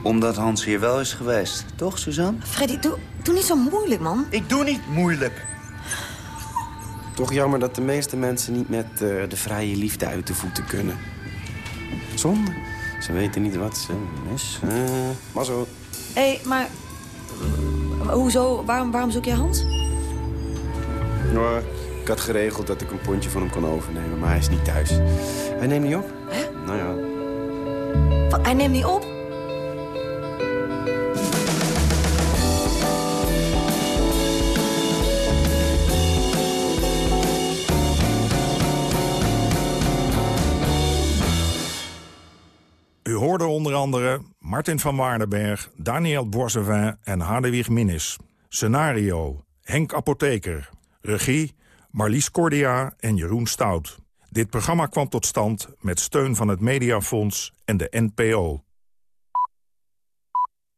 Speaker 23: Omdat Hans hier wel is geweest. Toch, Suzanne?
Speaker 17: Freddy, doe, doe niet zo moeilijk, man.
Speaker 23: Ik doe niet moeilijk.
Speaker 24: Toch jammer dat de meeste mensen niet met eh, de vrije liefde uit de voeten kunnen. Zonde. Ze weten niet wat ze mis. Eh, maar zo.
Speaker 17: Hé, hey, maar... Hoezo? Waarom, waarom zoek jij Hans?
Speaker 24: Nou, ik had geregeld dat ik een pondje van hem kon overnemen, maar hij is niet thuis. Hij neemt niet op.
Speaker 17: Hè?
Speaker 24: Nou ja.
Speaker 17: Wat, hij neemt niet op?
Speaker 8: Onder andere Martin van Waardenberg, Daniel Boisevin en Hadewig Minnis. Scenario, Henk Apotheker. Regie, Marlies Cordia en Jeroen Stout. Dit programma kwam tot stand met steun van het Mediafonds en de NPO.